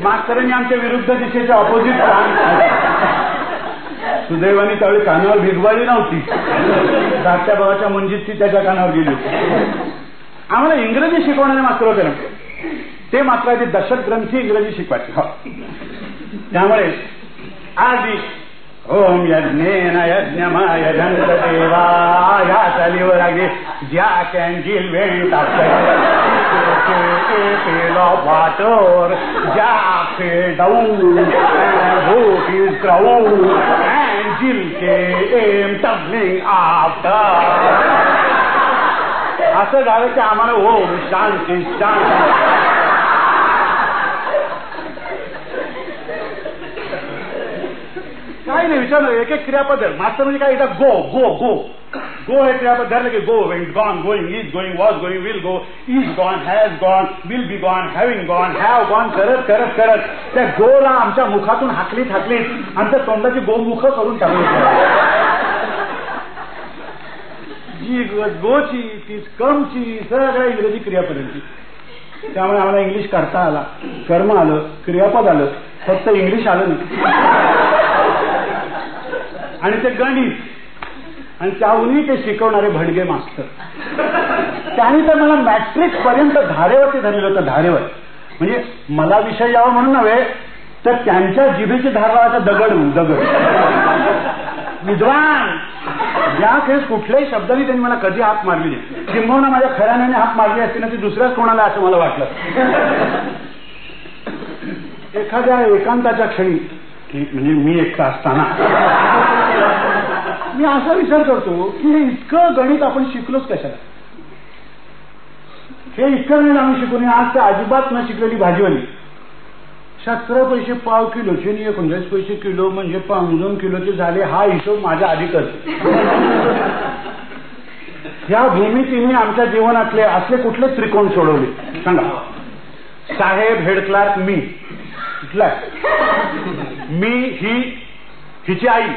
Speaker 1: मास्तरांनी आमच्या विरुद्ध दिशेच्या ऑपोजिट सुदैवाने त्यावेळी कानावर भिगवाळी नव्हती. धाकट्या भावाच्या मंजित ती त्याच्या कानावर गेली आम्हाला इंग्रजी शिकवणारे मास्तर होते ना. ते मात्र ते दशक ग्रंथी इंग्रजी शिकवायचे. हो. त्यामुळे आधी ओम यज्ञेन यज्ञमाय देवा. या चालीवर आगे ज्या कॅन्जिल वेंट पेलो water Jack fell down hot his crown and Jill came tumbling after असं झालं की आम्हाला हो शांती शांती. काही नाही विचारलं एक एक क्रियापद आहे. मास्तर म्हणजे काय? एकदा गो गो गो. गो हे क्रियापद धरलं की go went gone going, is going, was going, will go is gone has gone will be gone, having gone, have gone करत करत करत. त्या गोला आमच्या मुखातून हाकलीत हाकलीत आमच्या तोंडाची गोमुख करून टाकली. जी गोची ती कमची सगळ्या इंग्रजी क्रियापदांची त्यामुळे आम्हाला इंग्लिश करता आला कर्म आलं क्रियापद आलं फक्त इंग्लिश आलं नाही. आणि ते गणित आणि त्याहूनही ते शिकवणारे भडगे मास्तर त्यांनी तर मला मॅट्रिक पर्यंत धारेवरती धरलेलं होतं धारेवर. म्हणजे मला विषय यावा म्हणून नव्हे तर त्यांच्या जिभेची धार दगड दगड. विद्वान! या खेळ कुठल्याही शब्दाने त्यांनी मला कधी हात मारली नाही. किंबहुना माझ्या खऱ्याने हात मारली असती ना ती दुसऱ्याच कोणाला असं मला वाटलं. एखाद्या एकांताच्या क्षणी म्हणजे मी एकटा असताना मी असा विचार करतो की हे इतकं गणित आपण शिकलोच कशाला? हे इतकं गणित आम्ही शिकून आज तर अजिबात न शिकलेली भाजीवाली. सतरा पैसे पाव किलोचे आणि एकोणचाळीस पैसे किलो म्हणजे पाऊण दोन किलोचे झाले हा हिशोब माझ्या अधिकच या भूमितीने आमच्या जीवनातले असले कुठले त्रिकोण सोडवले. सांगा. साहेब हेड क्लार्क मी. कुठला? मी ही हिची आई.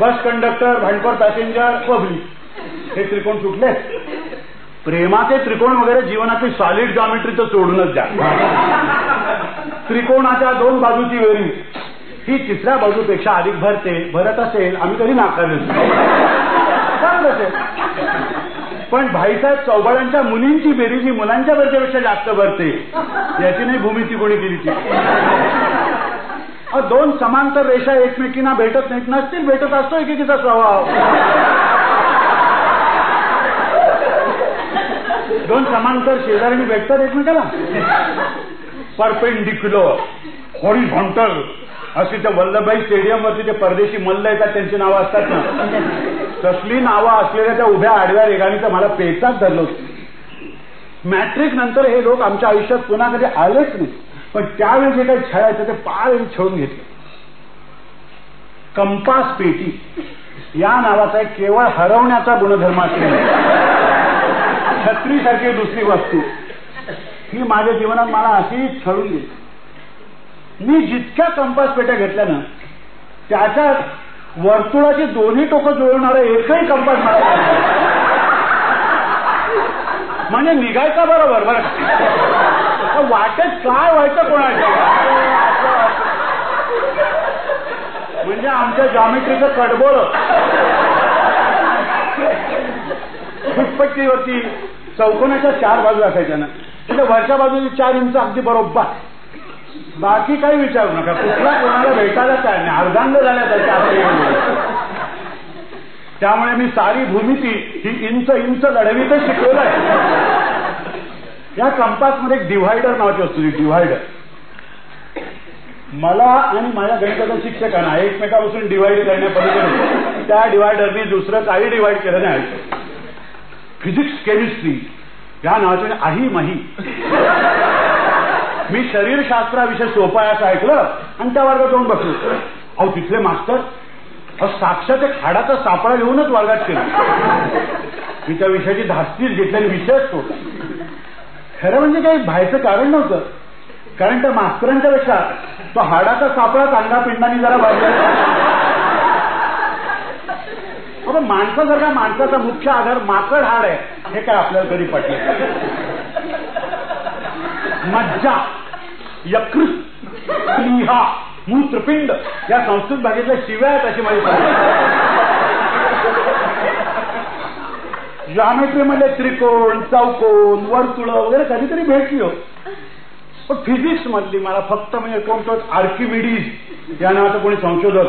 Speaker 1: बस कंडक्टर भांडपर पॅसेंजर पब्लिक. हे त्रिकोण सुटले. प्रेमाचे त्रिकोण वगैरे जीवनातील सॉलिड जॉमेट्री तर सोडूनच द्या. त्रिकोणाच्या दोन बाजूची वेरी. ही तिसऱ्या बाजूपेक्षा अधिक भरते भरत असेल आम्ही कधी नाकारले असेल पण भाईसाहेब चौबाळ्यांच्या मुलींची बेरीज ही मुलांच्या बेरजेपेक्षा जास्त भरते. याची नाही भूमिती कोणी केली ती. दोन समांतर रेषा एकमेकींना भेटत नाहीत. नसतील भेटत असतो एकेकीचा स्वभाव. दोन समांतर शेजारी भेटतात एकमेकाला. परपेंडिक्युलर. हॉरिझॉन्टल अशी त्या वल्लभभाई स्टेडियम वरती ते परदेशी मल्ल येतात त्यांची नावं असतात ना. तसली नावं असलेल्या त्या उभ्या आडव्या रेगाणीचा मला पेचाच धरलं होतं. मॅट्रिक नंतर हे लोक आमच्या आयुष्यात पुन्हा कधी आलेच नाही. पण त्यावेळी जे काही छळायचं ते पार छळून घेतलं. कंपास पेटी. या नावाचा केवळ हरवण्याचा गुणधर्म असलेला छत्रीसारखी दुसरी वस्तू. ही माझ्या जीवनात मला अशी छळून गेली. मी जितक्या कंपास पेट्या घेतल्या ना त्याच्या वर्तुळाची दोन्ही टोकं जुळवणारा एकही कंपास मला म्हणजे निघायचा बरोबर. बरं वाटेत काय व्हायचं कोणाच्या? म्हणजे आमच्या जॉमेट्रीचं कडबोळ. फुटपट्टीवरती चौकोनाच्या चार बाजू असायच्या ना. तिथे वरच्या बाजूची चार इंच अगदी बरोबर. बाकी काही विचारू नका. कुठला कोणाला भेटायला काय नाही. अर्धांग झाल्या त्याच्या त्यामुळे मी सारी भूमिती ही इंच इंच लढवीतच शिकवलं आहे. या कंपासमध्ये एक डिव्हायडर नावाची असतो डिव्हायडर. मला आणि माझ्या गणिताच्या शिक्षकांना एकमेकापासून डिवाइड करण्यापलीकडे त्या डिवायडरनी दुसरं काही डिवाइड केलं नाही. फिजिक्स केमिस्ट्री या नावाचे आही माही. मी शरीरशास्त्राविषयी सोपा आहे असं ऐकलं आणि त्या वर्गात जाऊन बसलो. अहो तिथले मास्टर साक्षात एक हाडाचा सापळा घेऊनच वर्गात केला. मी त्या विषयाची धास्तीच घेतल्याने विषयच तो खरं म्हणजे काही व्हायचं कारण नव्हतं. कारण त्या मास्तरांच्या पेक्षा तो हाडाचा सापळा चांगला पिंडाने जरा बाजूला माणसासारखा माणसाचा मुख्य आधार माकड हाड आहे हे काय आपल्याला कधी पटलं? मज्जा. यकृत स्त्रीहा मूत्रपिंड या संस्कृत भागेतल्या शिव्या आहेत अशी माझी जॉमेट्रीमध्ये त्रिकोण चौकोन वर्तुळ वगैरे कधीतरी भेटली हो. पण फिजिक्स मधली मला फक्त म्हणजे कोणतो आर्किमिडीज या नावाचं कोणी संशोधक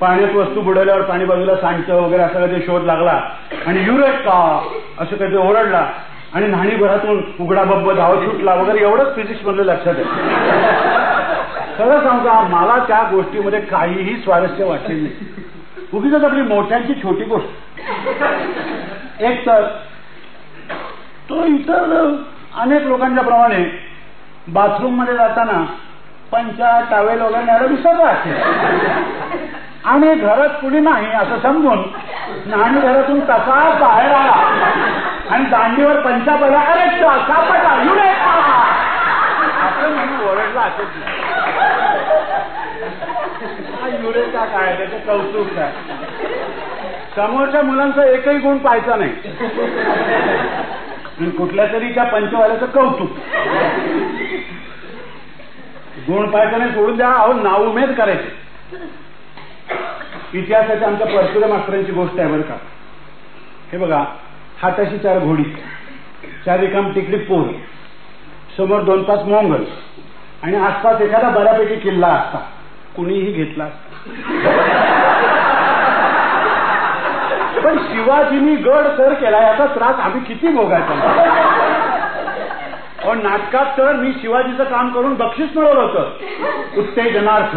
Speaker 1: पाण्यात वस्तू बुडवल्यावर पाणी बाजूला सांडतं वगैरे असा कधी शोध लागला. आणि युरेट का असं कधी ओरडला. आणि न्हाणीभरातून उघडा बब्ब धाव सुटला वगैरे एवढंच फिजिक्स मधलं लक्षात आहे. खरं सांगता मला त्या गोष्टीमध्ये काहीही स्वारस्य वाटले नाही. उगीच आपली मोठ्यांची छोटी गोष्ट. एक तर तो इतर अनेक लोकांच्या प्रमाणे बाथरूममध्ये जाताना पंचा टावेल वगैरे न्यायला विसरला असेल. आणि घरात कुणी नाही असं समजून नाणी घरातून तसा बाहेर आला. आणि दांडीवर पंचा पहिला अरे सापडला. युरे असं म्हणून ओरडला असं युरेका काय त्याचं कौतुक काय समोरच्या मुलांचा एकही गुण पाहायचा नाही. कुठल्या तरी त्या पंचवाल्याचं कौतुक. गुण पाहायचं नाही सोडून द्या. अहो नाव उमेद करायचे. इतिहासाच्या आमच्या परशुरा मास्तरांची गोष्ट आहे बरं का. हे बघा हाताशी चार घोडी चार रिकाम टिकली पोर समोर दोन तास मोंगल आणि आसपास एखादा बऱ्यापैकी किल्ला असता. कुणीही घेतला पण शिवाजींनी गड सर केला याचा त्रास आम्ही किती भोगायचा. पण नाटकात तर मी शिवाजीचं काम करून बक्षीस मिळवलं होतं. उत्तेजनार्थ.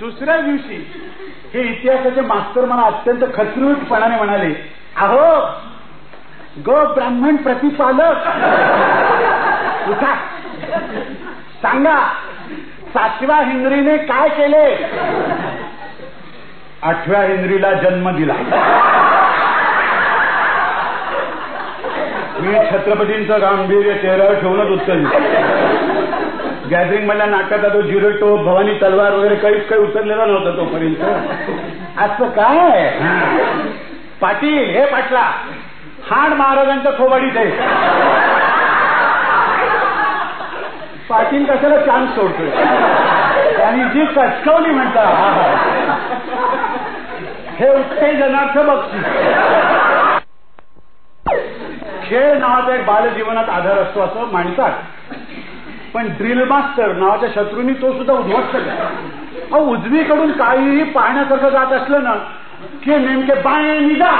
Speaker 1: दुसऱ्या दिवशी हे इतिहासाचे मास्तर मला अत्यंत खचरूटपणाने म्हणाले अहो ग ब्राह्मण प्रतिपालक. उठा. सांगा सातव्या हिंद्रीने काय केले? आठव्या हिंद्रीला जन्म दिला. मी छत्रपतींचं गांभीर्य चेहऱ्यावर ठेवूनच उत्तर दिलं. गॅदरिंग मधल्या नाटकाचा तो जिरोटो भवानी तलवार वगैरे काहीच काही उतरलेला नव्हता तोपर्यंत. असं काय? पाटील हे पाटला हाड महाराजांच्या खोबाडीत आहे. पाटील कशाला चान्स सोडतोय? आणि जी कचकवली म्हणता हे उत्तेजनार्थ बक्षीस. खेळ नावाचा एक बालजीवनात आधार असतो असं मांडतात पण ड्रिल मास्टर नावाच्या शत्रूंनी तो सुद्धा उद्ध्वस्त केला अहो उजवीकडून काहीही पाहण्यासारखं जात असलं ना की नेमके बाय निघा.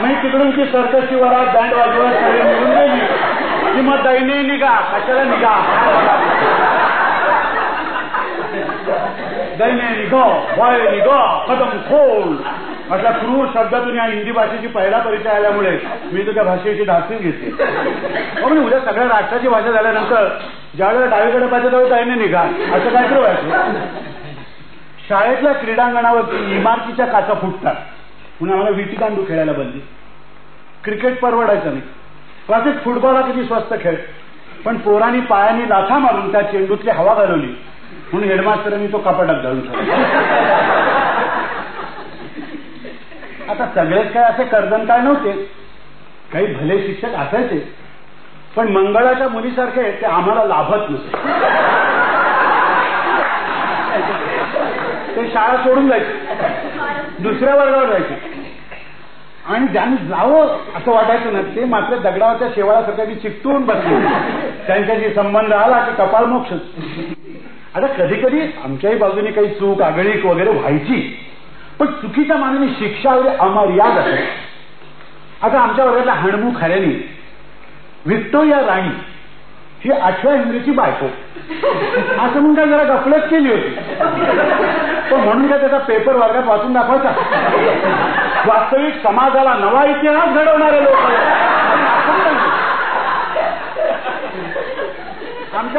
Speaker 1: म्हणजे तिकडून ती सर्कसची वरात बँड वाजवत सगळी निघून गेली. की मग दैने निघा कशाला निघा? दरम्यान निघो वय निघो कदम खोल. अशा क्रूर शब्दातून या हिंदी भाषेची पहिला परिचय आल्यामुळे मी तुझ्या भाषेची धास्ती घेतली. हो म्हणजे उद्या सगळ्या राष्ट्राची भाषा झाल्यानंतर ज्यावेळेला डावीकडे पाहिजे त्यावेळेस त्याने निघा असं काय व्हायचं शाळेतल्या क्रीडांगणावरती इमारतीच्या काचा फुटतात. म्हणून आम्हाला विटी दांडू खेळायला बंदी. क्रिकेट परवडायचं नाही. क्लासिक फुटबॉल हा किती स्वस्त खेळ. पण पोरांनी पायाने लाथा मारून त्या चेंडूतली हवा घालवली. म्हणून हेडमास्टरांनी तो कपाटात घालून ठेवला. आता सगळेच काय असे कर्दनकाळ नव्हते. काही भले शिक्षक असायचे पण मंगळाच्या मुलीसारखे ते आम्हाला लाभत नसे ते शाळा सोडून जायचे. दुसऱ्या वर्गावर जायचे. आणि ज्यांनी जावं असं वाटायचं ना ते मात्र दगडावरच्या शेवाळासारख्या मी चिकटून बसले. त्यांच्याशी संबंध आला की कपाल मोक्ष आता कधी कधी आमच्याही बाजूने काही चूक आगळीक वगैरे व्हायची. पण चुकीच्या मानाने शिक्षा म्हणजे वगैरे अमर्याद असे आता आमच्या वर्गातल्या हणमुख हऱ्यानी व्हिक्टोरिया राणी ही आठव्या हिंद्रीची बायको. असं म्हणून काय जरा गफलत केली होती. पण म्हणून काय त्याचा पेपर वर्गात वाचून दाखवायचा? वास्तविक समाजाला नवा इतिहास घडवणारे लोक.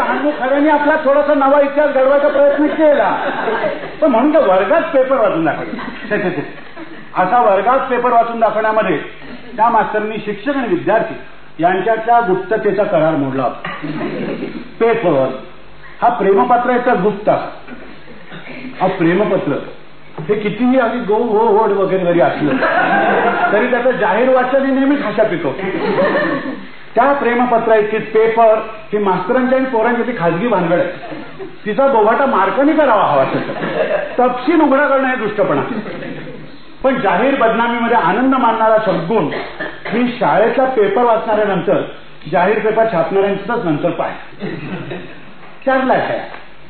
Speaker 1: आमच्या खऱ्याने आपला थोडासा नवा इतिहास घडवायचा प्रयत्न केला. पण म्हणून वर्गात पेपर वाचून दाखवले. असा वर्गात पेपर वाचून दाखवण्यामध्ये त्या मास्तरनी शिक्षक आणि विद्यार्थी यांच्यातल्या गुप्ततेचा करार मोडला. पेपर हा प्रेमपत्राचा गुप्त. हा प्रेमपत्र. हे कितीही आम्ही गो हो होड वगैरे जरी असलं तरी त्याचं जाहीर वाचन हे नेहमीच हशा पितो त्या प्रेमपत्रा इतकीच पेपर ही मास्तरांच्या आणि पोरांची ती खाजगी भानगड आहे. तिचा बोभाटा मार्काने करावा हवा तपशील उघडा करणं हे दुष्टपणा. पण जाहीर बदनामीमध्ये आनंद मानणारा सद्गुण ही शाळेचा पेपर वाचणाऱ्यानंतर जाहीर पेपर छापणाऱ्यांचाच नंतर पाय. चार लाख आहे.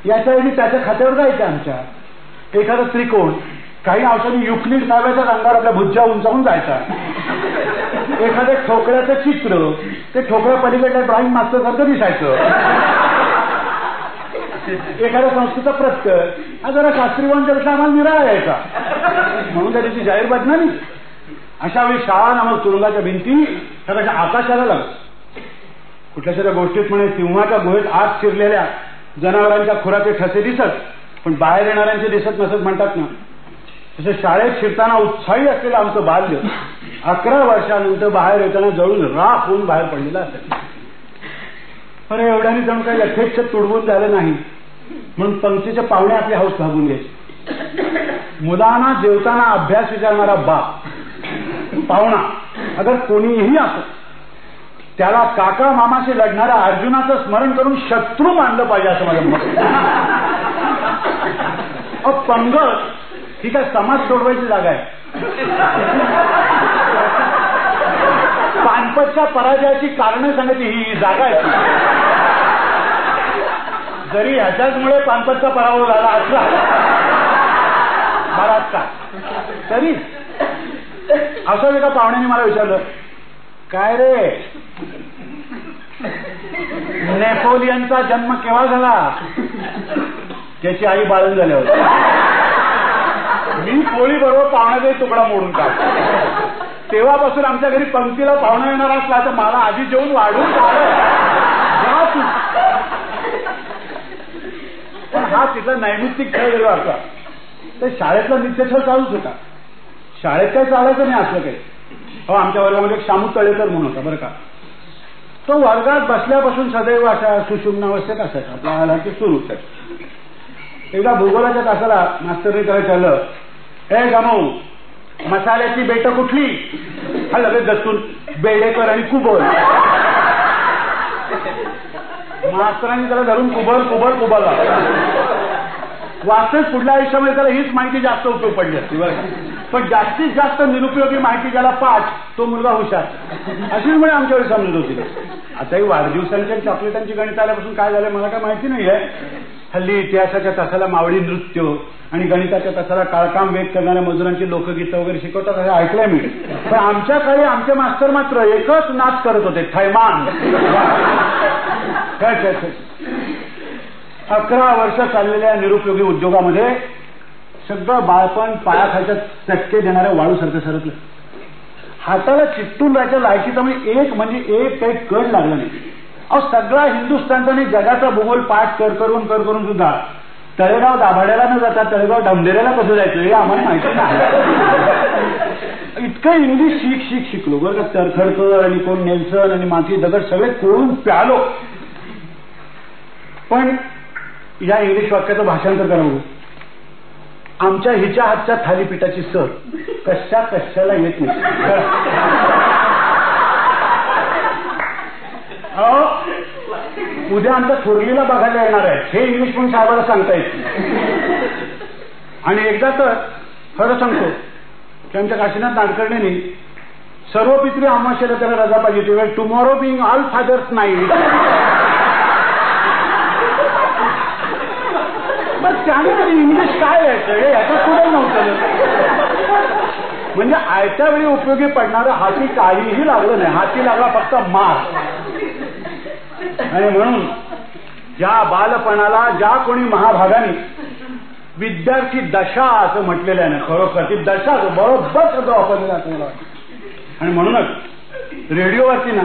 Speaker 1: याच्या वेळी त्याच्या खात्यावर जायचं आमच्या. एखादा त्रिकोण काही अंशांनी युक्लिड नावाच्या अंगावर आपल्या भुज्जा उंचावून जायचा. एखाद्या ठोकळ्याचं चित्र ते ठोकळ्या पलीकडल्या ड्रॉइंग मास्टर सारखं दिसायचं. एखाद्या संस्थेचा प्रत्यय हा जरा शास्त्री वंशापेक्षा आम्हाला निराळा यायचा. म्हणून त्याची जाहीर बदनामी. अशा वेळी शाळा नामक तुरुंगाच्या भिंती सगळ्याच्या आकाशाला लागत कुठल्या तरी गोष्टीत म्हणे सिंहाच्या गुहेत आत शिरलेल्या जनावरांच्या खुराचे ठसे दिसत पण बाहेर येणाऱ्यांचे दिसत नसत म्हणतात ना. तसं शाळेत शिरताना उत्साही असलेलं आमचं बाल्य अकरा वर्षानंतर बाहेर येताना जळून राख होऊन बाहेर पडलेलं असेल अरे एवढ्याने जणू काही यथेच्छ तुडवून झालं नाही. म्हणून पंक्तीचे पाहुणे आपली हौस भागून घ्यायचे. मुलांना जेवताना अभ्यास विचारणारा बाप पाहुणा अगर कोणीही असो त्याला काका मामाशी लढणाऱ्या अर्जुनाचं स्मरण करून शत्रू मानलं पाहिजे असं माझं मत अ पंगत! ही काय समाज सोडवायची जागा आहे. पानपतच्या पराजयाची कारणं सांगायची ही जागा आहे. जरी ह्याच्याचमुळे पानपतचा पराभव झाला असला महाराष्ट्रात तरी असं एका पाहुण्याने मला विचारलं काय रे? नेपोलियनचा जन्म केव्हा झाला? त्याची आई बाळून झाल्यावर ही पोळी बरोबर पाहुण्याचा तुकडा मोडून टाकतो तेव्हापासून आमच्या घरी पंक्तीला पाहुणा येणार असला तर मला आधी जेवून वाढून पण हा तिथला नैमित्तिक खेळ जरी असा तर शाळेतला नित्यछळ चालूच होता. शाळेत काही चालायचं नाही असलं काही. हो आमच्या वर्गामध्ये एक शामू तळेकर म्हणून होता बरं का. तो वर्गात बसल्यापासून सदैव अशा सुशुम्नावस्थेत असायचा. आपल्या हालांकी सुरूच आहे एकदा भूगोलाच्या तासाला मास्तरने त्याला चाललं हे गमू मसाल्याची बेट कुठली? हा लगेच दसून. बेडेकर आणि कुबल. मास्तरांनी त्याला धरून कुबल कुबल कुबल. वास्तविक पुढल्या आयुष्यामध्ये त्याला हीच माहिती जास्त उपयोग पडली असती बरं पण जास्तीत जास्त निरुपयोगी माहिती ज्याला पाच तो मुलगा हुशार. अशीच म्हणे आमच्या वेळी समजत होती. आताही वाढदिवसांच्या चॉकलेटांची गणित आल्यापासून काय झालं मला काय माहिती नाही आहे हल्ली इतिहासाच्या तासाला मावळी नृत्य आणि गणिताच्या तासाला काळकाम वेग करणाऱ्या मजुरांची लोकगीतं वगैरे शिकवतात असं ऐकलंय मी. पण आमच्या काळी आमचे मास्तर मात्र एकच नाच करत होते थैमान. काय काय. अकरा वर्ष चाललेल्या निरुपयोगी उद्योगामध्ये सगळं बाळपण पायाखालच्या चटके देणाऱ्या वाळूसारखं सरकलं. हाताला चिकटून राहायच्या लायकीचा म्हणजे एक म्हणजे एक काही कड लागला नाही. अहो सगळा हिंदुस्थानचा आणि जगाचा भूगोल पाठ कर करून कर करून सुद्धा तळेगाव दाभाड्याला न जाता तळेगाव ढमढेऱ्याला कसं जायचं हे आम्हाला माहिती नाही. इतकं इंग्लिश शिक शिक शिकलो बरं का. तरखडकर आणि कोण नेल्सन आणि माती दगड सगळे कोळून प्यालो. पण या इंग्लिश वाक्याचं भाषांतर करा म्हणून. आमच्या हिच्या हातच्या थालीपीठाची सर कशा कशाला येत नाही. उद्या आमच्या थोरलीला बघायला येणार आहे. हे इंग्लिश पण साहेबाला सांगता येत नाही. आणि एकदा तर खरं सांगतो की आमच्या काशीनाथ नाडकर्णींनी सर्व पित्री अमावस्येला त्याला रजा पाहिजे टुमॉरो बिंग ऑल फादर्स नाही मग त्याने तरी इंग्लिश काय यायचं याचं पुढे नव्हतं? म्हणजे आयत्या वेळी उपयोगी पडणारं हाती काहीही लागलं नाही. हाती लागला फक्त मार. आणि म्हणून ज्या बालपणाला ज्या कोणी महाभागाने विद्यार्थी दशा असं म्हटलेलं आहे ना खरोखर ती दशा बरोबर शब्द वापरलेला असं आणि म्हणूनच रेडिओवरती ना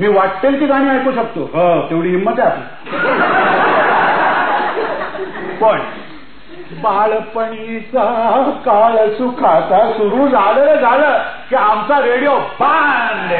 Speaker 1: मी वाटेल ती गाणी ऐकू शकतो. हो तेवढी हिंमत आहे आपली. पण बाळपणीचा काळ सुखाचा सुरू झालं झालं की आमचा रेडिओ बांध